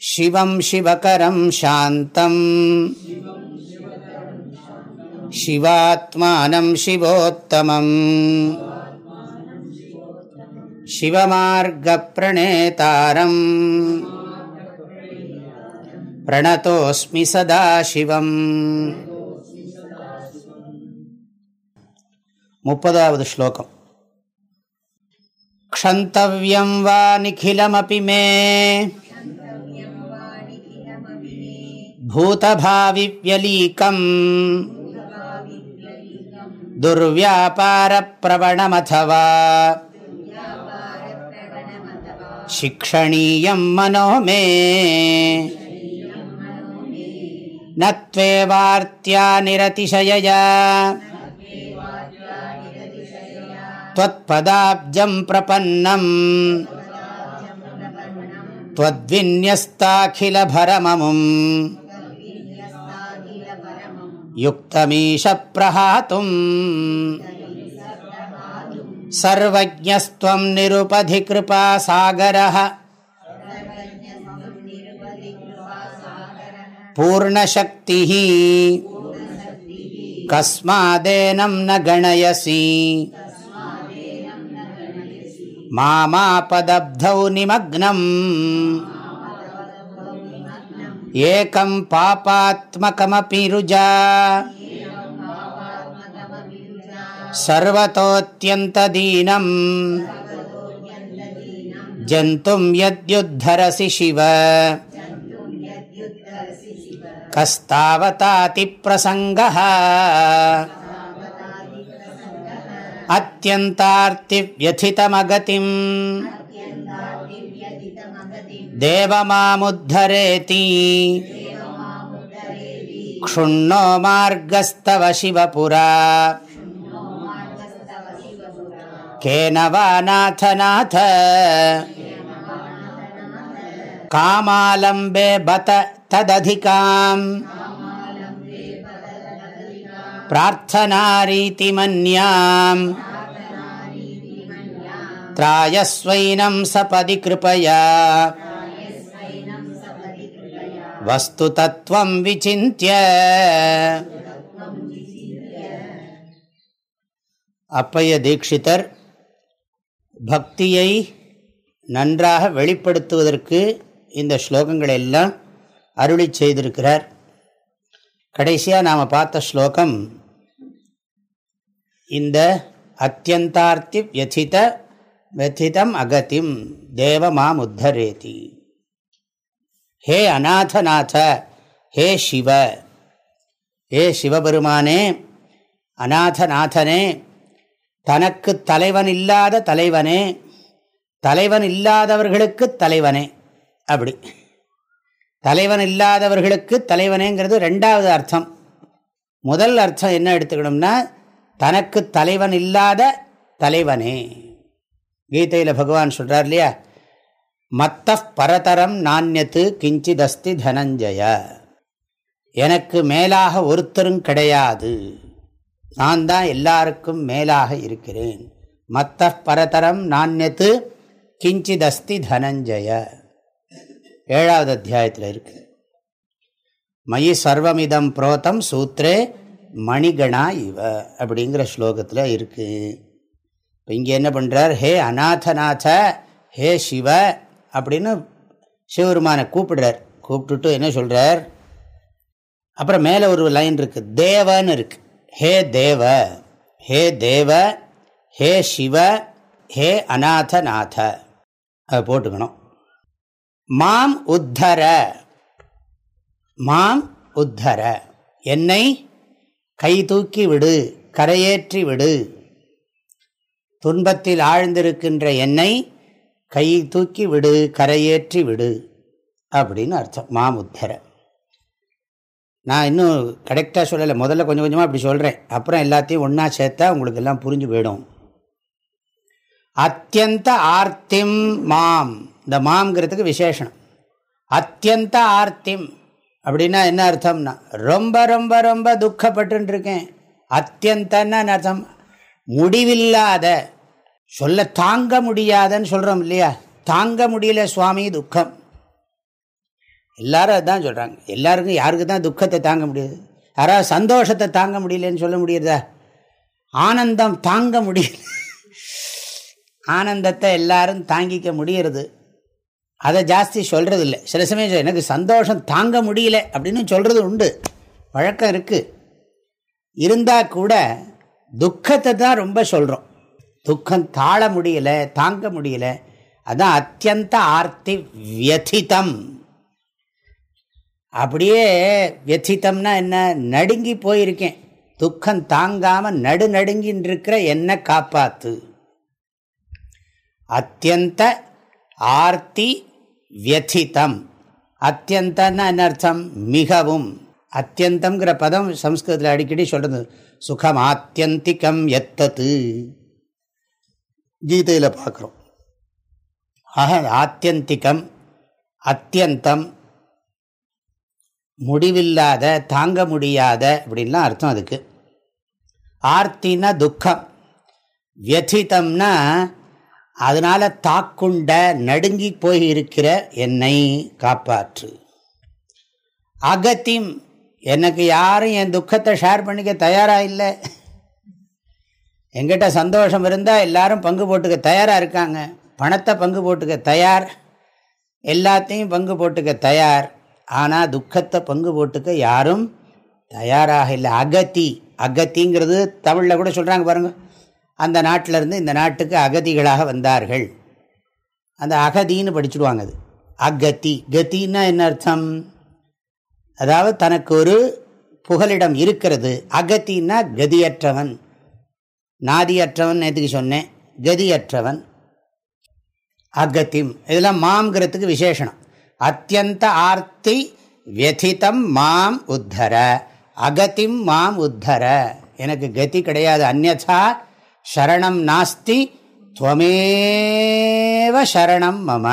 शिवं शिवकरं शान्तम् शिवात्मानं शिवोत्तमम् शिवमार्गप्रणेतारम् प्रणतोऽस्मि सदा शिवम् मुपदावद् श्लोकम् क्षन्तव्यं वा निखिलमपि मे भूतभाविव्यलीकम् दुर्व्यापारप्रवणमथवा शिक्षणीयं मनो मे न त्वेवार्त्या निरतिशयया त्वत्पदाब्जं प्रपन्नम् त्वद्विन्यस्ताखिलभरममुम् युक्तमीशप्रहातुम् सर्वज्ञस्त्वं निरुपधिकृपासागरः पूर्णशक्तिः कस्मादेनं न गणयसि मामापदब्धौ निमग्नम् एकं पापात्मकमपि रुजा सर्वतोऽत्यन्तदीनम् जन्तुं यद्युद्धरसि शिव कस्तावतातिप्रसङ्गः अत्यन्तार्तिव्यथितमगतिम् देवमामुद्धरेति क्षुण्णो मार्गस्तव शिवपुरा केन वा नाथ नाथ कामालम्बे बत तदधिकाम् प्रार्थनारीतिमन्याम् त्रायस्वैनं सपदि कृपया வஸ்து தத்துவம் விசிந்திய அப்பைய தீட்சிதர் பக்தியை நன்றாக வெளிப்படுத்துவதற்கு இந்த ஸ்லோகங்கள் எல்லாம் அருளி செய்திருக்கிறார். கடைசியாக நாம் பார்த்த ஸ்லோகம் இந்த அத்தியந்தார்த்தி வச்சித வச்சிதம் அகதிம் தேவ மாம் உத்தரேதி ஹே அநாதநாத ஹே சிவ. ஹே சிவபெருமானே அநாதநாதனே தனக்கு தலைவன் இல்லாத தலைவனே தலைவன் இல்லாதவர்களுக்கு தலைவனே அப்படி. தலைவன் இல்லாதவர்களுக்கு தலைவனேங்கிறது ரெண்டாவது அர்த்தம். முதல் அர்த்தம் என்ன எடுத்துக்கணும்னா தனக்கு தலைவன் இல்லாத தலைவனே. கீதையில் பகவான் சொல்கிறார் இல்லையா மத்த பரதரம் நானியத்து கிஞ்சிதஸ்தி தனஞ்சய. எனக்கு மேலாக ஒருத்தரும் கிடையாது. நான் தான் எல்லாருக்கும் மேலாக இருக்கிறேன். மத்த பரதரம் நானியத்து கிஞ்சிதஸ்தி தனஞ்சய. ஏழாவது அத்தியாயத்தில் இருக்கு. மயி சர்வமிதம் புரோத்தம் சூத்ரே மணிகணா இவ அப்படிங்கிற ஸ்லோகத்தில் இருக்கு. இப்போ இங்கே என்ன பண்ணுறார் ஹே அநாதநாத ஹே சிவ அப்படின்னு சிவபெருமானை கூப்பிடுறார். கூப்பிட்டுட்டு என்ன சொல்கிறார் அப்புறம் மேலே ஒரு லைன் இருக்குது தேவன்னு இருக்கு. ஹே தேவ ஹே தேவ ஹே சிவ ஹே அநாதநாத. அதை போட்டுக்கணும். மாம் உத்தர மாம் உத்தர. என்னை கை தூக்கி விடு கரையேற்றி விடு. துன்பத்தில் ஆழ்ந்திருக்கின்ற என்னை கை தூக்கி விடு கரையேற்றி விடு அப்படின்னு அர்த்தம் மாமுத்தர. நான் இன்னும் கரெக்டாக சொல்லலை முதல்ல கொஞ்சம் கொஞ்சமாக அப்படி சொல்கிறேன் அப்புறம் எல்லாத்தையும் ஒன்றா சேர்த்தா உங்களுக்கு எல்லாம் புரிஞ்சு போயிடும். அத்தியந்த ஆர்த்திம் மாம். இந்த மாம்ங்கிறதுக்கு விசேஷனம். அத்தியந்த ஆர்த்திம் அப்படின்னா என்ன அர்த்தம்னா ரொம்ப ரொம்ப ரொம்ப துக்கப்பட்டுருக்கேன் அத்தியந்தன்னு அர்த்தம்? முடிவில்லாத சொல்ல தாங்க முடியாதன்னு சொல்கிறோம் இல்லையா? தாங்க முடியல சுவாமி துக்கம். எல்லாரும் அதுதான் சொல்கிறாங்க எல்லாருக்கும் யாருக்கு தான் துக்கத்தை தாங்க முடியுது. யாராவது சந்தோஷத்தை தாங்க முடியலன்னு சொல்ல முடியுறதா? ஆனந்தம் தாங்க முடியல. ஆனந்தத்தை எல்லாரும் தாங்கிக்க முடியறது. அதை ஜாஸ்தி சொல்கிறது இல்லை சில சமயம் எனக்கு சந்தோஷம் தாங்க முடியல அப்படின்னு சொல்கிறது உண்டு. வழக்கம் இருக்குது இருந்தால் கூட துக்கத்தை தான் ரொம்ப சொல்கிறோம் துக்கம் தாழ முடியல தாங்க முடியல. அதான் அத்தியந்த ஆர்த்தி வியதிதம். அப்படியே வியதித்தம்னா என்ன? நடுங்கி போயிருக்கேன். துக்கம் தாங்காமல் நடு நடுங்கின்னு இருக்கிற என்ன காப்பாத்து. அத்தியந்த ஆர்த்தி வியதித்தம் அத்தியந்தன்னா என்ன அர்த்தம்? மிகவும். அத்தியந்தம்ங்கிற பதம் சம்ஸ்கிருதத்தில் அடிக்கடி சொல்கிறது சுகம் ஆத்தியந்திக்கம் எத்தது. கீதையில் பார்க்குறோம் ஆக ஆத்தியந்திகம் அத்தியந்தம் முடிவில்லாத தாங்க முடியாத அப்படின்லாம் அர்த்தம் அதுக்கு. ஆர்த்தின துக்கம் வியதித்தம்னா அதனால் தாக்குண்ட நடுங்கி போய் இருக்கிற என்னை காப்பாற்று. அகத்தியம் எனக்கு யாரும் என் துக்கத்தை ஷேர் பண்ணிக்க தயாராக இல்லை. எங்கிட்ட சந்தோஷம் இருந்தால் எல்லாரும் பங்கு போட்டுக்க தயாராக இருக்காங்க. பணத்தை பங்கு போட்டுக்க தயார். எல்லாத்தையும் பங்கு போட்டுக்க தயார். ஆனால் துக்கத்தை பங்கு போட்டுக்க யாரும் தயாராக இல்லை. அகத்தி அகத்திங்கிறது தமிழில் கூட சொல்கிறாங்க பாருங்கள் அந்த நாட்டிலேருந்து இந்த நாட்டுக்கு அகதிகளாக வந்தார்கள். அந்த அகதின்னு படிச்சுடுவாங்க அது. அகத்தி கத்தின்னா என்ன அர்த்தம்? அதாவது தனக்கு ஒரு புகலிடம் இருக்கிறது. அகத்தின்னா கதியற்றவன். நாதியற்றவன் நேற்றுக்கு சொன்னேன் கதியற்றவன் அகத்திம். இதெல்லாம் மாம்ங்கிறதுக்கு விசேஷனம். அத்தியந்த ஆர்த்தி வியதித்தம் மாம் உத்தர அகத்திம் மாம் உத்தர. எனக்கு கதி கிடையாது அந்நா சரணம் நாஸ்தி துவமேவ சரணம் மம.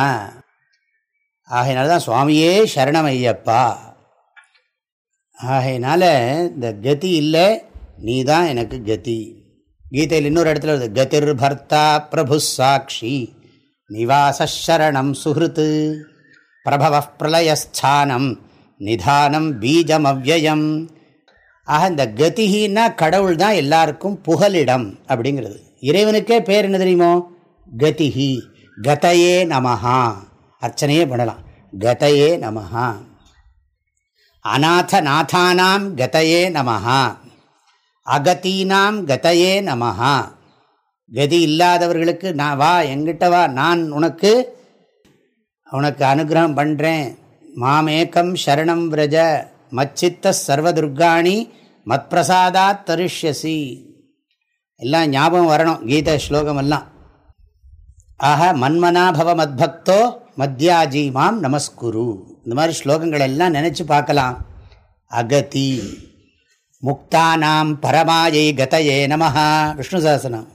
ஆகையினால தான் சுவாமியே சரணம் ஐயப்பா ஆகையினால இந்த கதி இல்லை நீ தான் எனக்கு கதி. கீதையில் இன்னொரு இடத்துல வருது கதிர் பர்த்தா பிரபு சாட்சி நிவாசரணம் சுஹிருத்து பிரபவ பிரளயஸ்தானம் நிதானம் பீஜம் அவ்வயம் ஆக இந்த கதிகின்னா கடவுள் தான் எல்லாருக்கும் புகலிடம் அப்படிங்கிறது. இறைவனுக்கே பேர் என்ன தெரியுமோ? கதிகி கதையே நமஹா. அர்ச்சனையே பண்ணலாம். கதையே நமஹா. அநாத நாதானாம் கதையே நமஹா. அகத்தீனாம் கதையே நமஹா. கதி இல்லாதவர்களுக்கு நான் வா எங்கிட்ட வா நான் உனக்கு உனக்கு அனுகிரகம் பண்ணுறேன் மாமேக்கம் சரணம் விரஜ மச்சித்த சர்வதுர்காணி மத்பிரசாதா தரிஷ்யசி. எல்லாம் ஞாபகம் வரணும் கீத ஸ்லோகம் எல்லாம். ஆக மன்மனாபவ மத்பக்தோ மத்யாஜி மாம் நமஸ்குரு. இந்த மாதிரி ஸ்லோகங்கள் எல்லாம் நினச்சி பார்க்கலாம். அகதி. முக்தானாம் பரமாயை கதையே நமஹா. விஷ்ணு சாசனம்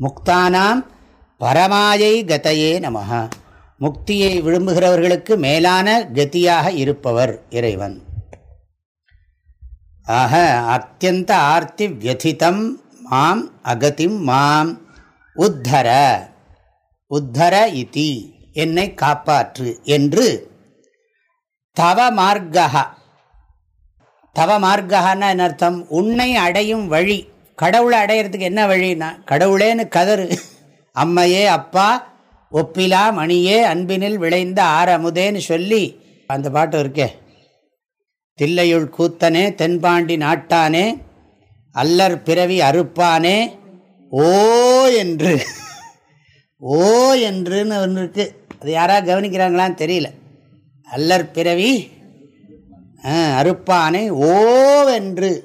முக்தானாம் பரமாயை கதையே நமஹா. முக்தியை விரும்புகிறவர்களுக்கு மேலான கதியாக இருப்பவர் இறைவன். ஆக அத்தியந்த ஆர்த்தி வியதிதம் மாம் அகதிம் மாம். உத்தர உத்தர இதி என்னை காப்பாற்று என்று தவ மார்க்கா தவ மார்க்கான்னா என்ன அர்த்தம்? உன்னை அடையும் வழி. கடவுளை அடையிறதுக்கு என்ன வழின்னா? கடவுளேன்னு கதறு. அம்மையே அப்பா ஒப்பிலா மணியே அன்பினில் விளைந்த ஆரமுதேன்னு சொல்லி அந்த பாட்டு இருக்கே. தில்லையுள் கூத்தனே தென்பாண்டி நாட்டானே அல்லர் பிறவி அறுப்பானே ஓ என்று. ஓ என்றுன்னு ஒன்று இருக்குது அது யாராக கவனிக்கிறாங்களான்னு தெரியல. அல்லர் பிறவி அருப்பானை ஓவென்று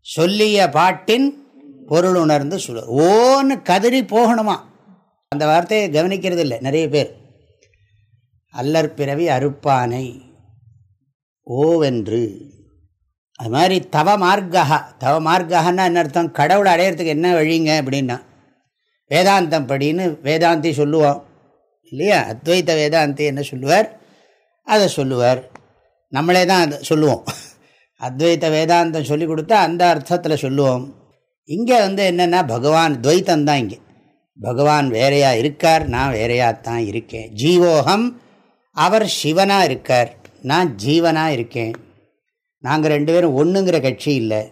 சொல்லிய பாட்டின் பொருள் உணர்ந்து சொல்லு ஓன்னு கதறி போகணுமா? அந்த வார்த்தையை கவனிக்கிறது இல்லை நிறைய பேர். அல்லற்பிறவி அறுப்பானை ஓவென்று. அது மாதிரி தவ மார்க்கா தவ மார்க்கான்னா என்ன அர்த்தம்? கடவுளை அடையிறதுக்கு என்ன வழிங்க அப்படின்னா வேதாந்தம் படின்னு வேதாந்தி சொல்லுவோம் இல்லையா? அத்வைத்த வேதாந்தி என்ன சொல்லுவார்? அதை சொல்லுவார். நம்மளே தான் அதை சொல்லுவோம். அத்வைத்த வேதாந்தம் சொல்லி கொடுத்தா அந்த அர்த்தத்தில் சொல்லுவோம். இங்கே வந்து என்னென்னா பகவான் துவைத்தம் தான் இங்கே. பகவான் வேறையாக இருக்கார் நான் வேறையாக தான் இருக்கேன். ஜீவோகம் அவர் சிவனாக இருக்கார் நான் ஜீவனாக இருக்கேன். நாங்கள் ரெண்டு பேரும் ஒன்றுங்கிற கட்சி இல்லை.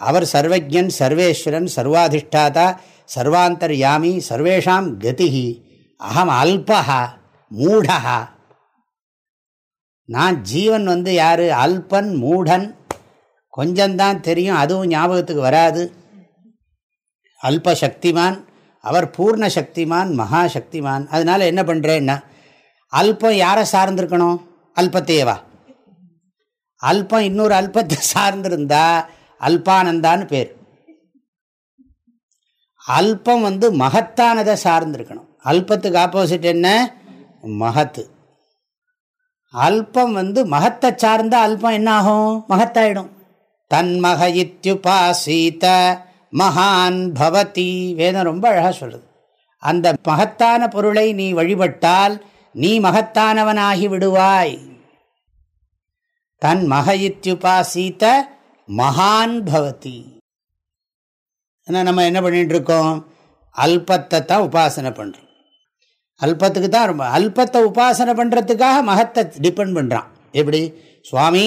அவர் சர்வஜன் சர்வேஸ்வரன் சர்வாதிஷ்டாதா சர்வாந்தர் யாமி சர்வேஷாம் கதிகி அகம் அல்பா மூடா நான் ஜீவன் வந்து யார்? அல்பன் மூடன். கொஞ்சம்தான் தெரியும் அதுவும் ஞாபகத்துக்கு வராது. அல்ப சக்திமான் அவர் பூர்ண சக்திமான் மகா சக்திமான் அதனால் என்ன பண்ணுறேன்னா அல்பம் யாரை சார்ந்திருக்கணும்? அல்பத்தையவா அல்பம் இன்னொரு அல்பத்தை சார்ந்திருந்தா அல்பானந்தான்னு பேர். அல்பம் வந்து மகத்தானதை சார்ந்திருக்கணும். அல்பத்துக்கு ஆப்போசிட் என்ன? மகத்து. அல்பம் வந்து மகத்தை சார்ந்த அல்பம் என்ன ஆகும் மகத்தாயிடும் தன்மக இத்யுபாசீத மகான் பவதி வேதம் ரொம்ப அழகாக சொல்கிறது அந்த மகத்தான பொருளை நீ வழிபட்டால் நீ மகத்தானவனாகி விடுவாய். தன் மக இத்யுபாசீத மகான் பவதி. நம்ம என்ன பண்ணிட்டு இருக்கோம்? அல்பத்தை தான் உபாசனை பண்ணுறோம் அல்பத்துக்கு தான் ரொம்ப அல்பத்தை உபாசனை பண்ணுறதுக்காக மகத்தை டிபெண்ட் பண்ணுறான் எப்படி? சுவாமி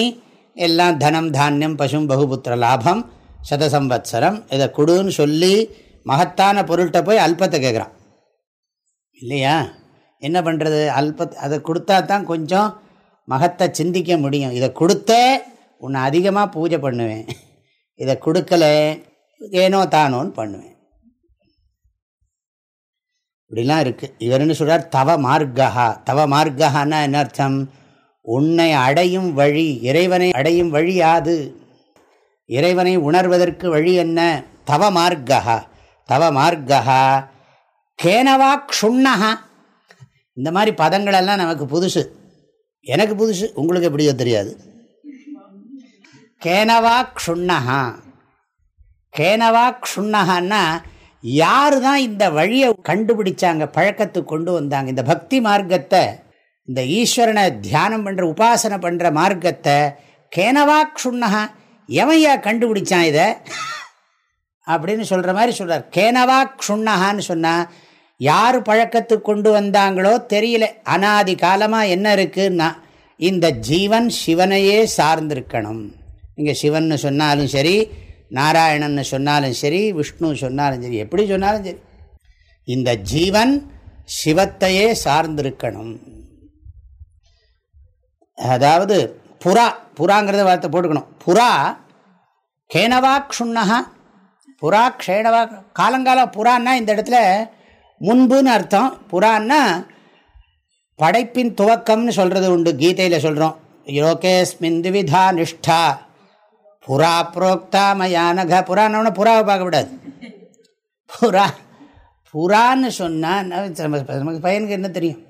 எல்லாம் தனம் தானியம் பசும் பகுபுத்திர லாபம் சதசம்பத்சரம் இதை கொடுன்னு சொல்லி மகத்தான பொருள்கிட்ட போய் அல்பத்தை கேட்குறான் இல்லையா? என்ன பண்ணுறது அல்ப அதை கொடுத்தா தான் கொஞ்சம் மகத்தை சிந்திக்க முடியும். இதை கொடுத்தே உன்னை அதிகமாக பூஜை பண்ணுவேன். இதை கொடுக்கல ஏனோ தானோன்னு பண்ணுவேன். இப்படிலாம் இருக்குது இவர் என்ன சொல்கிறார் தவ மார்க்கா தவ மார்க்கான்னா என்ன அர்த்தம்? உன்னை அடையும் வழி இறைவனை அடையும் வழி யாது? இறைவனை உணர்வதற்கு வழி என்ன? தவ மார்க்கா தவ மார்க்கா கேனவா க்ஷுண்ணஹா இந்த மாதிரி பதங்களெல்லாம் நமக்கு புதுசு. எனக்கு புதுசு உங்களுக்கு எப்படியோ தெரியாது. கேனவா க்ஷுண்ணஹா கேனவா க்ஷுண்ணஹான்னா யார் தான் இந்த வழியை கண்டுபிடிச்சாங்க பழக்கத்துக்கு கொண்டு வந்தாங்க? இந்த பக்தி மார்க்கத்தை இந்த ஈஸ்வரனை தியானம் பண்ணுற உபாசனை பண்ணுற மார்க்கத்தை கேனவா க்ஷுண்ணஹா எவையா கண்டுபிடிச்சான் இதை? அப்படின்னு சொல்கிற மாதிரி சொல்கிறார் கேனவா க்ஷுண்ணஹான்னு சொன்னால் யார் பழக்கத்துக்கு கொண்டு வந்தாங்களோ தெரியல. அனாதி காலமாக என்ன இருக்குன்னா இந்த ஜீவன் சிவனையே சார்ந்திருக்கணும். இங்கே சிவன் சொன்னாலும் சரி நாராயணன்னு சொன்னாலும் சரி விஷ்ணு சொன்னாலும் சரி எப்படி சொன்னாலும் சரி. இந்த ஜீவன் சிவத்தையே சார்ந்திருக்கணும். அதாவது புறா புறாங்கிறத வார்த்தை போட்டுக்கணும். புறா கேனவா க்ஷுண்ணகா புறா க்ஷேணவா காலங்கால புறான்னா இந்த இடத்துல முன்புன்னு அர்த்தம். புறான்னா படைப்பின் துவக்கம்னு சொல்கிறது உண்டு. கீதையில் சொல்கிறோம் யோகேஸ்மின் திவிதா நிஷ்டா. புறா புரோக்தா மயானக புறான்னு புறாவை பார்க்கக்கூடாது புறா புறான்னு சொன்னால் நமக்கு பையனுக்கு என்ன தெரியும்?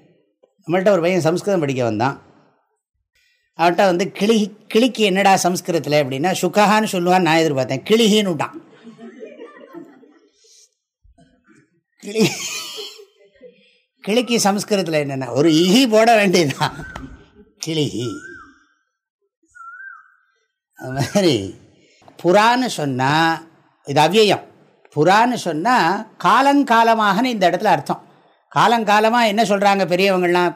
நம்மள்கிட்ட ஒரு பையன் சம்ஸ்கிருதம் படிக்க வந்தான். அவன்கிட்ட வந்து கிளி கிளிக்கு என்னடா சம்ஸ்கிருதத்தில் அப்படின்னா சுகான்னு சொல்லுவான்னு நான் எதிர்பார்த்தேன். கிளிகின்னு விட்டான். கிளி கிளிக்கு சம்ஸ்கிருதத்தில் என்னென்னா? ஒரு இஹி போட வேண்டியதுதான். கிளிஹி. அது மாதிரி புறான்னு சொன்னால் இது அவ்வியம் புறான்னு சொன்னால் காலங்காலமாகனு இந்த இடத்துல அர்த்தம். காலங்காலமாக என்ன சொல்கிறாங்க பெரியவங்கள்லாம்?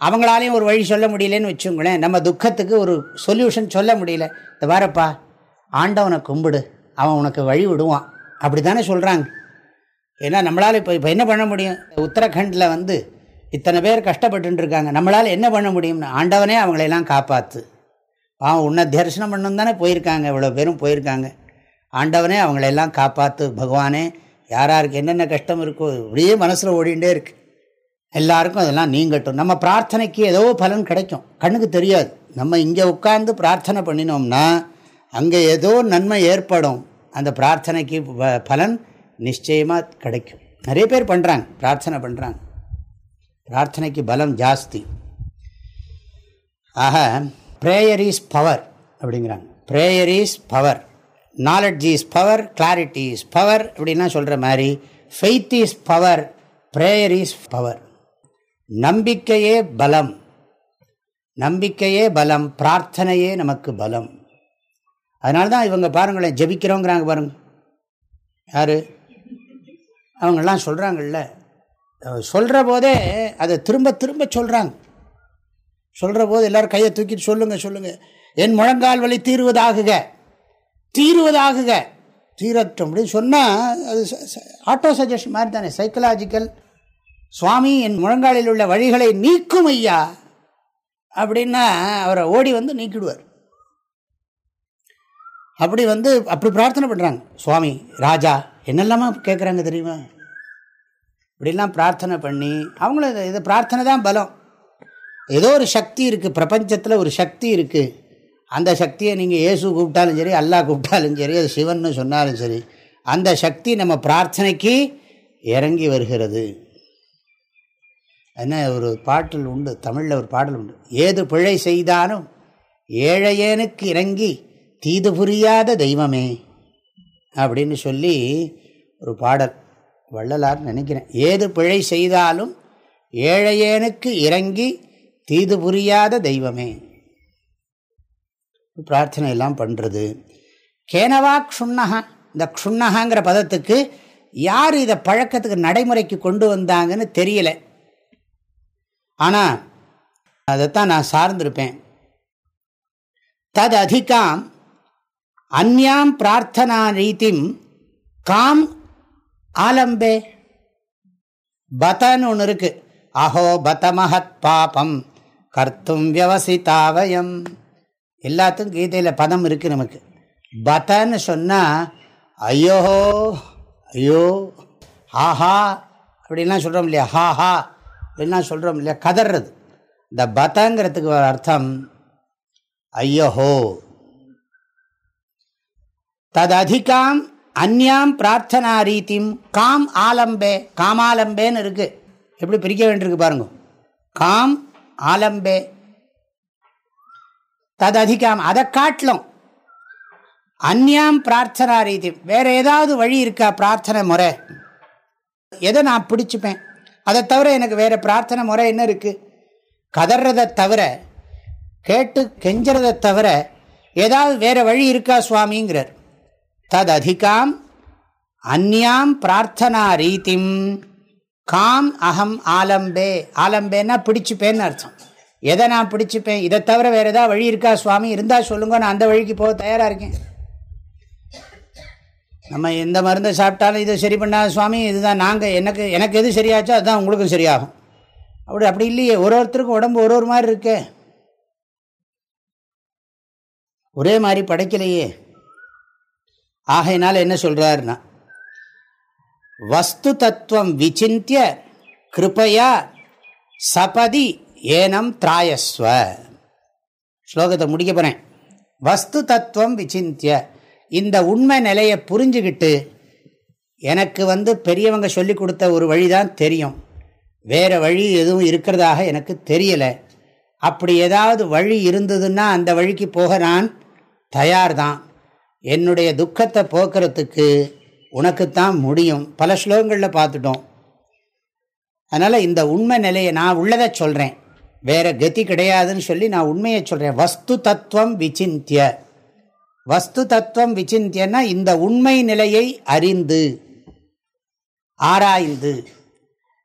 அவங்களாலையும் ஒரு வழி சொல்ல முடியலன்னு வச்சுங்களேன் நம்ம துக்கத்துக்கு ஒரு சொல்யூஷன் சொல்ல முடியல. இந்த வாரப்பா ஆண்டவனை கும்பிடு. அவன் உனக்கு வழி விடுவான். அப்படி தானே சொல்கிறாங்க ஏன்னா நம்மளால் இப்போ இப்போ என்ன பண்ண முடியும்? உத்தரகண்டில் வந்து இத்தனை பேர் கஷ்டப்பட்டு இருக்காங்க. நம்மளால் என்ன பண்ண முடியும்னு? ஆண்டவனே அவங்களையெல்லாம் காப்பாற்று ஆ உன்னை தரிசனம் பண்ணணும் தானே போயிருக்காங்க. இவ்வளோ பேரும் போயிருக்காங்க. ஆண்டவனே அவங்களெல்லாம் காப்பாற்று பகவானே யாராருக்கு என்னென்ன கஷ்டம் இருக்கோ இப்படியே மனசில் ஓடிண்டே இருக்கு. எல்லாருக்கும் அதெல்லாம் நீங்கட்டும். நம்ம பிரார்த்தனைக்கு ஏதோ பலன் கிடைக்கும். கண்ணுக்கு தெரியாது. நம்ம இங்கே உட்கார்ந்து பிரார்த்தனை பண்ணினோம்னா அங்கே ஏதோ நன்மை ஏற்படும். அந்த பிரார்த்தனைக்கு பலன் நிச்சயமாக கிடைக்கும். நிறைய பேர் பண்ணுறாங்க பிரார்த்தனை பண்ணுறாங்க பிரார்த்தனைக்கு பலம் ஜாஸ்தி. ஆக ப்ரேயர் இஸ் பவர் அப்படிங்கிறாங்க. Prayer is power knowledge is power clarity is power அப்படின்னா சொல்கிற மாதிரி faith is power prayer is power நம்பிக்கையே பலம். நம்பிக்கையே பலம் பிரார்த்தனையே நமக்கு பலம். அதனால தான் இவங்க பாருங்களேன் ஜபிக்கிறோங்கிறாங்க பாருங்க. யார்? அவங்கெல்லாம் சொல்கிறாங்கல்ல சொல்கிற போதே அதை திரும்ப திரும்ப சொல்கிறாங்க சொல்கிற போது எல்லோரும் கையை தூக்கிட்டு சொல்லுங்கள் சொல்லுங்கள் என் முழங்கால் வலி தீர்வதாகுக. தீர்வதாகுக தீரட்டும் அப்படின்னு சொன்னால் அது ஆட்டோ சஜஷன் மாதிரி தானே சைக்கலாஜிக்கல் சுவாமி என் முழங்காலில் உள்ள வழிகளை நீக்கும் ஐயா அப்படின்னா அவரை ஓடி வந்து நீக்கிடுவார். அப்படி வந்து அப்படி பிரார்த்தனை பண்ணுறாங்க சுவாமி ராஜா என்னெல்லாமா கேட்குறாங்க தெரியுமா? இப்படிலாம் பிரார்த்தனை பண்ணி அவங்களும் இதை இது பிரார்த்தனை தான் பலம். ஏதோ ஒரு சக்தி இருக்குது பிரபஞ்சத்தில் ஒரு சக்தி இருக்குது அந்த சக்தியை நீங்கள் இயேசு கூப்பிட்டாலும் சரி அல்லா கூப்பிட்டாலும் சரி அது சிவன் சொன்னாலும் சரி அந்த சக்தி நம்ம பிரார்த்தனைக்கு இறங்கி வருகிறது. என்ன ஒரு பாட்டில் உண்டு தமிழில் ஒரு பாடல் உண்டு. ஏது பிழை செய்தாலும் ஏழையேனுக்கு இறங்கி தீது புரியாத தெய்வமே அப்படின்னு சொல்லி ஒரு பாடல் வள்ளலார்னு நினைக்கிறேன். ஏது பிழை செய்தாலும் ஏழையேனுக்கு இறங்கி தீது புரியாத தெய்வமே. பிரார்த்தனை எல்லாம் பண்ணுறது கேனவா க்ஷுண்ணகா இந்த க்ஷுண்ணகாங்கிற பதத்துக்கு யார் இதை பழக்கத்துக்கு நடைமுறைக்கு கொண்டு வந்தாங்கன்னு தெரியலை. ஆனால் அதைத்தான் நான் சார்ந்திருப்பேன். தது அதிகாம் அந்யாம் பிரார்த்தனா ரீதிம் காம் ஆலம்பே. பதன்னு ஒன்று இருக்குது அஹோ பத மகத் பாபம். கர்த்தும் வியவசிதாவயம் எல்லாத்துக்கும் கீதையில் பதம் இருக்குது நமக்கு. பதன்னு சொன்னால் ஐயோ ஐயோ ஹாஹா அப்படின்லாம் சொல்கிறோம் இல்லையா? ஹாஹா அப்படின்லாம் சொல்கிறோம் இல்லையா? கதறது இந்த பதங்கிறதுக்கு ஒரு அர்த்தம் ஐயோஹோ. தததிகாம் அந்யாம் பிரார்த்தனா ரீதியும் காம் ஆலம்பே காமாலம்பேன்னு இருக்குது எப்படி பிரிக்க வேண்டியிருக்கு பாருங்க. காம் ஆலம்பே. தததிகாம் அதை காட்டிலும். அந்யாம் பிரார்த்தனா ரீதி வேற ஏதாவது வழி இருக்கா பிரார்த்தனை முறை? எதை நான் பிடிச்சிப்பேன்? அதை தவிர எனக்கு வேறு பிரார்த்தனை முறை என்ன இருக்குது கதறதை தவிர கேட்டு கெஞ்சுறதை தவிர ஏதாவது வேறு வழி இருக்கா சுவாமிங்கிறார். தது அதிகாம் அந்யாம் பிரார்த்தனா ரீதிம். காம் அகம் ஆலம்பே. ஆலம்பேன்னா பிடிச்சுப்பேன்னு அர்த்தம். எதை நான் பிடிச்சிப்பேன்? இதை தவிர வேறு ஏதாவது வழி இருக்கா சுவாமி? இருந்தால் சொல்லுங்க நான் அந்த வழிக்கு போக தயாராக இருக்கேன். நம்ம எந்த மருந்தை சாப்பிட்டாலும் இதை சரி பண்ணாத சுவாமி இதுதான் நாங்கள் எனக்கு எனக்கு எது சரியாச்சோ அதுதான் உங்களுக்கும் சரியாகும். அப்படி அப்படி இல்லையே ஒரு ஒருத்தருக்கும் உடம்பு ஒரு ஒரு மாதிரி இருக்கே. ஒரே மாதிரி படைக்கலையே. ஆகையினால என்ன சொல்கிறாருன்னா வஸ்து தத்துவம் விசிந்திய கிருப்பையா சபதி ஏனம் திராயஸ்வ. ஸ்லோகத்தை முடிக்க போகிறேன் வஸ்து தத்துவம் விசிந்திய இந்த உண்மை நிலையை புரிஞ்சுக்கிட்டு எனக்கு வந்து பெரியவங்க சொல்லி கொடுத்த ஒரு வழி தான் தெரியும். வேறு வழி எதுவும் இருக்கிறதாக எனக்கு தெரியலை. அப்படி ஏதாவது வழி இருந்ததுன்னா அந்த வழிக்கு போக நான் தயார் தான் என்னுடைய துக்கத்தை போக்குறதுக்கு உனக்குத்தான் முடியும். பல ஸ்லோகங்களில் பார்த்துட்டோம். அதனால் இந்த உண்மை நிலையை நான் உள்ளதை சொல்கிறேன் வேறு கதி கிடையாதுன்னு சொல்லி நான் உண்மையை சொல்கிறேன் வஸ்து தத்துவம் விசிந்திய வஸ்து தத்துவம் விசிந்தியன்னா இந்த உண்மை நிலையை அறிந்து ஆராய்ந்து.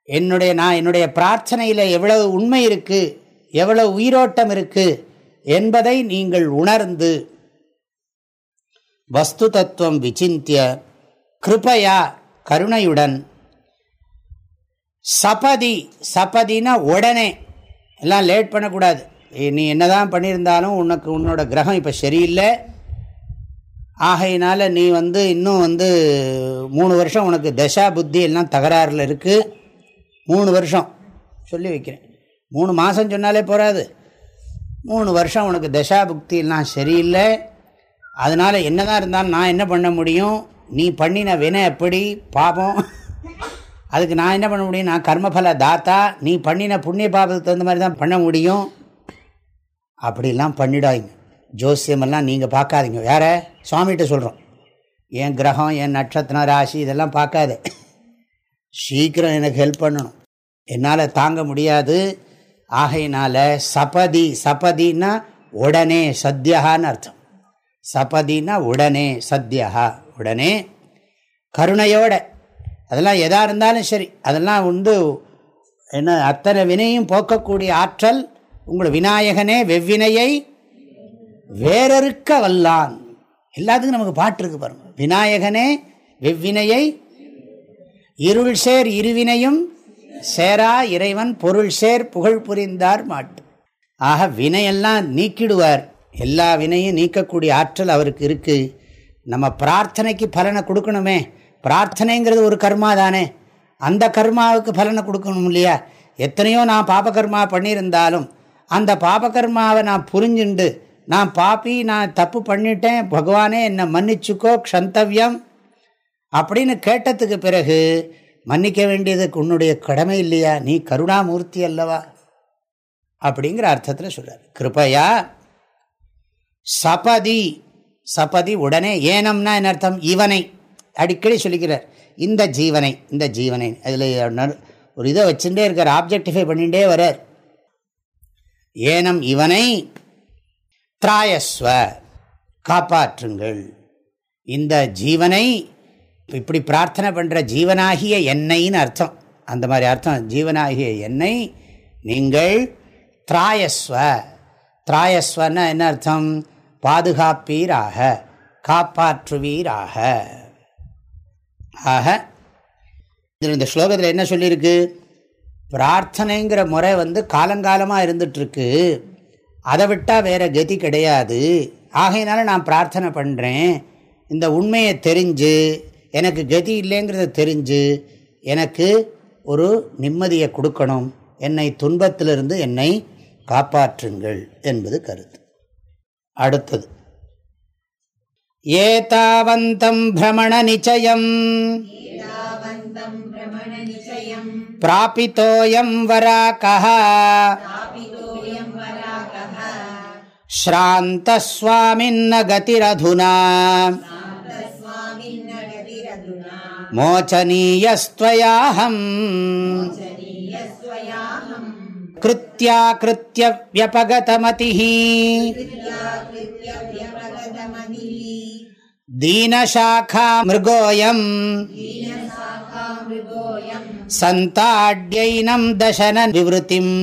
என்னுடைய நான் என்னுடைய பிரார்த்தனையில் எவ்வளவு உண்மை இருக்குது எவ்வளவு உயிரோட்டம் இருக்குது என்பதை நீங்கள் உணர்ந்து. வஸ்து தத்துவம் விசிந்திய கிருபையா கருணையுடன். சபதி சபதினா உடனே. எல்லாம் லேட் பண்ணக்கூடாது. நீ என்னதான் பண்ணியிருந்தாலும் உனக்கு உன்னோட கிரகம் இப்போ சரியில்லை. ஆகையினால நீ வந்து இன்னும் வந்து மூணு வருஷம் உனக்கு தசா புத்தி எல்லாம் தகராறில் இருக்குது மூணு வருஷம். சொல்லி வைக்கிறேன். மூணு மாதம் சொன்னாலே போகாது மூணு வருஷம் உனக்கு தசா புக்தி எல்லாம் சரியில்லை. அதனால் என்ன தான் இருந்தாலும் நான் என்ன பண்ண முடியும்? நீ பண்ணின வினை எப்படி? பாபம். அதுக்கு நான் என்ன பண்ண முடியும்? நான் கர்மஃபல தாத்தா. நீ பண்ணின புண்ணிய பாபத்துக்கு தகுந்த மாதிரி தான் பண்ண முடியும். அப்படிலாம் பண்ணிடாதீங்க. ஜோசியமெல்லாம் நீங்கள் பார்க்காதீங்க. வேற? சுவாமிகிட்ட சொல்கிறோம் என் கிரகம் என் நட்சத்திரம் ராசி இதெல்லாம் பார்க்காதே. சீக்கிரம் எனக்கு ஹெல்ப் பண்ணணும். என்னால் தாங்க முடியாது. ஆகையினால சபதி சபதினா உடனே சத்தியகான்னு அர்த்தம். சபதினா உடனே சத்தியா உடனே கருணையோட அதெல்லாம் எதா இருந்தாலும் சரி அதெல்லாம் வந்து என்ன அத்தனை வினையும் போக்கக்கூடிய ஆற்றல் உங்கள் விநாயகனே வெவ்வினையை வேறறுக்க வல்லான். எல்லாத்துக்கும் நமக்கு பாட்டு இருக்கு பாருங்க. விநாயகனே வெவ்வினையை இருள் சேர் இருவினையும் சேரா இறைவன் பொருள் சேர் புகழ் புரிந்தார் மாட்டு. ஆக வினையெல்லாம் நீக்கிடுவார். எல்லா வினையும் நீக்கக்கூடிய ஆற்றல் அவருக்கு இருக்குது நம்ம பிரார்த்தனைக்கு பலனை கொடுக்கணுமே. பிரார்த்தனைங்கிறது ஒரு கர்மா தானே. அந்த கர்மாவுக்கு பலனை கொடுக்கணும் இல்லையா? எத்தனையோ நான் பாபகர்மா பண்ணியிருந்தாலும் அந்த பாபகர்மாவை நான் புரிஞ்சுண்டு நான் பாப்பி நான் தப்பு பண்ணிட்டேன் பகவானே என்னை மன்னிச்சுக்கோ க்ஷந்தவியம் அப்படின்னு கேட்டதுக்கு பிறகு மன்னிக்க வேண்டியதுக்கு உன்னுடைய கடமை இல்லையா? நீ கருணாமூர்த்தி அல்லவா? அப்படிங்கிற அர்த்தத்தில் சொல்கிறார் கிருப்பையா சபதி சபதி உடனே ஏனம்னா என்ன அர்த்தம்? இவனை. அடிக்கடி சொல்லிக்கிறார். இந்த ஜீவனை இந்த ஜீவனை. அதில் ஒரு இதை வச்சுட்டே இருக்கார். ஆப்ஜெக்டிஃபை பண்ணிகிட்டே வரார் ஏனம் இவனை திராயஸ்வ. காப்பாற்றுங்கள். இந்த ஜீவனை இப்படி பிரார்த்தனை பண்ணுற ஜீவனாகிய என்னைன்னு அர்த்தம். அந்த மாதிரி அர்த்தம். ஜீவனாகிய என்னை நீங்கள் திராயஸ்வ. திராயஸ்வன்னா என்ன அர்த்தம்? பாதுகாப்பீராக காப்பாற்றுவீராக. ஆக இந்த ஸ்லோகத்தில் என்ன சொல்லியிருக்கு? பிரார்த்தனைங்கிற முறை வந்து காலங்காலமாக இருந்துகிட்ருக்கு அதை விட்டால் வேறு கதி கிடையாது. ஆகையினால நான் பிரார்த்தனை பண்ணுறேன் இந்த உண்மையை தெரிஞ்சு எனக்கு கதி இல்லைங்கிறத தெரிஞ்சு எனக்கு ஒரு நிம்மதியை கொடுக்கணும். என்னை துன்பத்திலிருந்து என்னை காப்பாற்றுங்கள் என்பது கருத்து. அடுத்தது. ஏதாவந்தம் பிரமண நிச்சயம். பிராபித்தோயம் வராகः ஸ்ராந்தஸ்வாமின்ன கதிரதுனா மோச்சனீயஸ்த்வயாஹம். கிருத்தியாகிருத்திய வியபகதமதி தீனசாக்கா மிருகோயம் சந்தாட்யைனம் தசன விவருத்திம்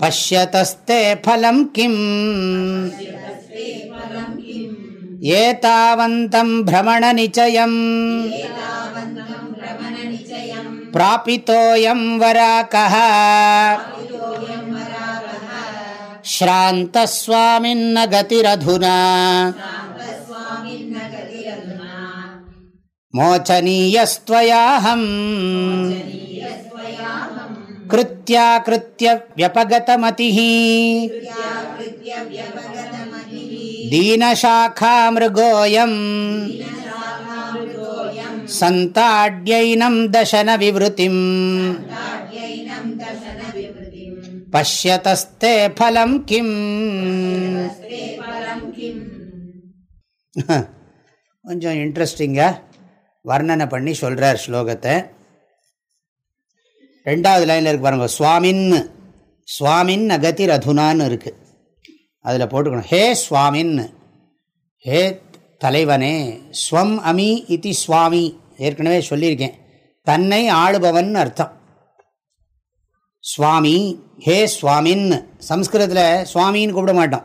பசியதஸ்தே ஃபலம் கிம் ஏதாவந்தம் பிரமண प्रापितोऽयं वराकः। श्रान्तस्वामिन्न गतिरधुना मोचनीयस्त्वयाहम्। कृत्याकृत्य व्यपगतमतिः दीनशाखामृगोऽयम्। सन्ताड्यैनं दशनविवृतिम् पश्यतस्ते फलं किम् கொஞ்சம் இன்ட்ரெஸ்டிங்காக வர்ணனை பண்ணி சொல்கிறார் ஸ்லோகத்தை ரெண்டாவது லைனில் இருக்கு பாருங்க சுவாமின் சுவாமின் அகதி ரதுனான்னு இருக்குது அதில் போட்டுக்கணும் ஹே சுவாமின் ஹே தலைவனே ஸ்வம் அமி இத்தி சுவாமி. ஏற்கனவே சொல்லியிருக்கேன். தன்னை ஆளுபவன் அர்த்தம். சுவாமி ஹே சுவாமின். சம்ஸ்கிருதத்தில் சுவாமின்னு கூப்பிட மாட்டோம்.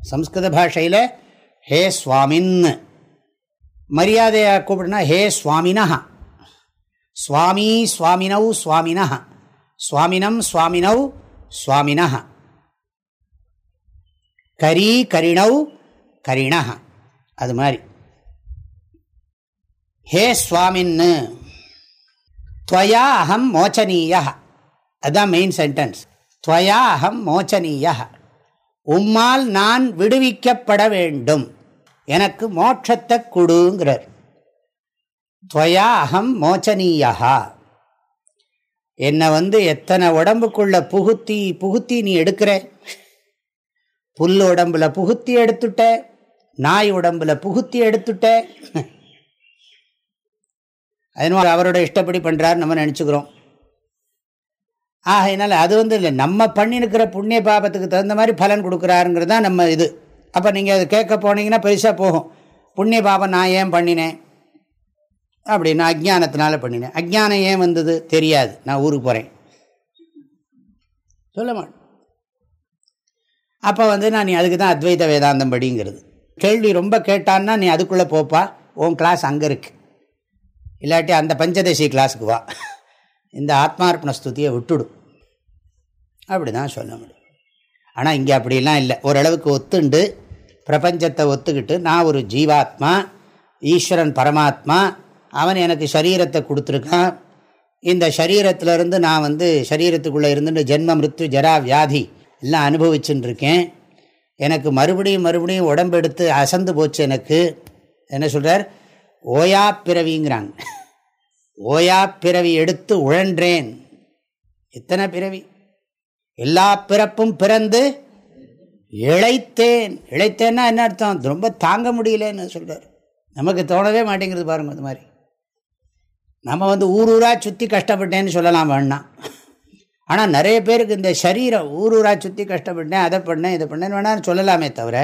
சம்ஸ்கிருத பாஷையில் ஹே சுவாமின். மரியாதையாக கூப்பிடுனா ஹே சுவாமினா சுவாமி சுவாமினவ் சுவாமினா சுவாமினம் சுவாமினவ் சுவாமினா கரி கரிணவ் கரிண அது மாதிரி. ஹே சுவாமின்னு. துவயா அகம் மோச்சனீய. அதுதான் மெயின் சென்டென்ஸ் துவயா அகம் மோச்சனீய. உம்மால் நான் விடுவிக்கப்பட வேண்டும். எனக்கு மோட்சத்தை கொடுங்கிறார். துவயா அகம் மோச்சனீயா. என்னை வந்து எத்தனை உடம்புக்குள்ள புகுத்தி புகுத்தி நீ எடுக்கிற? புல் உடம்புல புகுத்தி எடுத்துட்ட. நாய் உடம்புல புகுத்தி எடுத்துட்டேன். அதனால அவரோட இஷ்டப்படி பண்ணுறாரு நம்ம நினச்சிக்கிறோம். ஆகையினால அது வந்து இல்லை நம்ம பண்ணியிருக்கிற புண்ணிய பாபத்துக்கு தகுந்த மாதிரி பலன் கொடுக்குறாருங்கிறது தான் நம்ம இது. அப்போ நீங்கள் அது கேட்க போனீங்கன்னா பெருசாக போகும். புண்ணிய பாபம் நான் ஏன் பண்ணினேன்? அப்படின்னு அஜ்ஞானத்தினால பண்ணினேன். அஜ்ஞானம் ஏன் வந்தது? தெரியாது. நான் ஊருக்கு போகிறேன் சொல்ல மாட்டேன். அப்போ வந்து நான் நீ அதுக்கு தான் அத்வைத வேதாந்தம் படிங்கிறது. கேள்வி ரொம்ப கேட்டான்னா நீ அதுக்குள்ளே போப்பா. உன் கிளாஸ் அங்கே இருக்கு. இல்லாட்டி அந்த பஞ்சதசி கிளாஸுக்கு வா. இந்த ஆத்மார்ப்பண ஸ்துதியை விட்டுடும் அப்படி தான் சொல்ல முடியும். ஆனால் இங்கே அப்படிலாம் இல்லை. ஓரளவுக்கு ஒத்துண்டு பிரபஞ்சத்தை ஒத்துக்கிட்டு நான் ஒரு ஜீவாத்மா ஈஸ்வரன் பரமாத்மா அவன் எனக்கு சரீரத்தை கொடுத்துருக்கான். இந்த சரீரத்திலிருந்து நான் வந்து சரீரத்துக்குள்ளே இருந்துட்டு ஜென்ம மிருத்து ஜரா வியாதி எல்லாம் அனுபவிச்சுன்னு இருக்கேன். எனக்கு மறுபடியும் மறுபடியும் உடம்பு எடுத்து அசந்து போச்சு எனக்கு. என்ன சொல்கிறார் ஓயா பிறவிங்கிறாங்க. ஓயா பிறவி எடுத்து உழன்றேன். எத்தனை பிறவி? எல்லா பிறப்பும் பிறந்து இழைத்தேன். இழைத்தேன்னா என்ன அர்த்தம்? ரொம்ப தாங்க முடியலன்னு சொல்கிறார் நமக்கு தோணவே மாட்டேங்கிறது பாருங்கள் அது மாதிரி. நம்ம வந்து ஊர் ஊராக சுற்றி கஷ்டப்பட்டேன்னு சொல்லலாம் வேணாம் ஆனால் நிறைய பேருக்கு இந்த சரீரம் ஊர் ஊராக சுற்றி கஷ்டப்பட்டேன் அதை பண்ணேன் இதை பண்ணேன்னு வேணாலும் சொல்லலாமே தவிர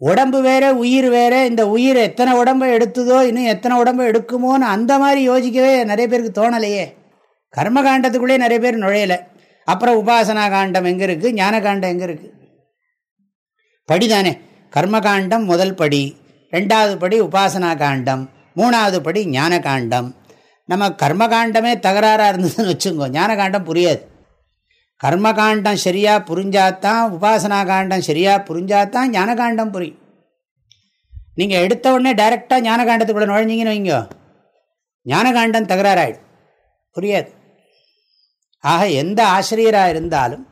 உடம்பு வேற உயிர் வேற இந்த உயிர் எத்தனை உடம்பை எடுத்ததோ இன்னும் எத்தனை உடம்பை எடுக்குமோன்னு அந்த மாதிரி யோசிக்கவே நிறைய பேருக்கு தோணலையே. கர்மகாண்டத்துக்குள்ளே நிறைய பேர் நுழையலை. அப்புறம் உபாசனா காண்டம் எங்கே இருக்குது ஞான காண்டம் எங்கே இருக்குது படிதானே. கர்மகாண்டம் முதல் படி ரெண்டாவது படி உபாசனா காண்டம் மூணாவது படி ஞான காண்டம். நம்ம கர்மகாண்டமே தகராறாக இருந்ததுன்னு வச்சுக்கோ ஞான காண்டம் புரியாது. கர்மகாண்டம் சரியாக புரிஞ்சாதான் உபாசனா காண்டம் சரியாக புரிஞ்சாதான் ஞானகாண்டம் புரியும். நீங்கள் எடுத்த உடனே டைரெக்டாக ஞான காண்டத்துக்குள்ளே நுழைஞ்சிங்கன்னு வைங்க. ஞானகாண்டம் தகராறாயிடும். புரியாது. ஆக எந்த ஆசிரியராக இருந்தாலும்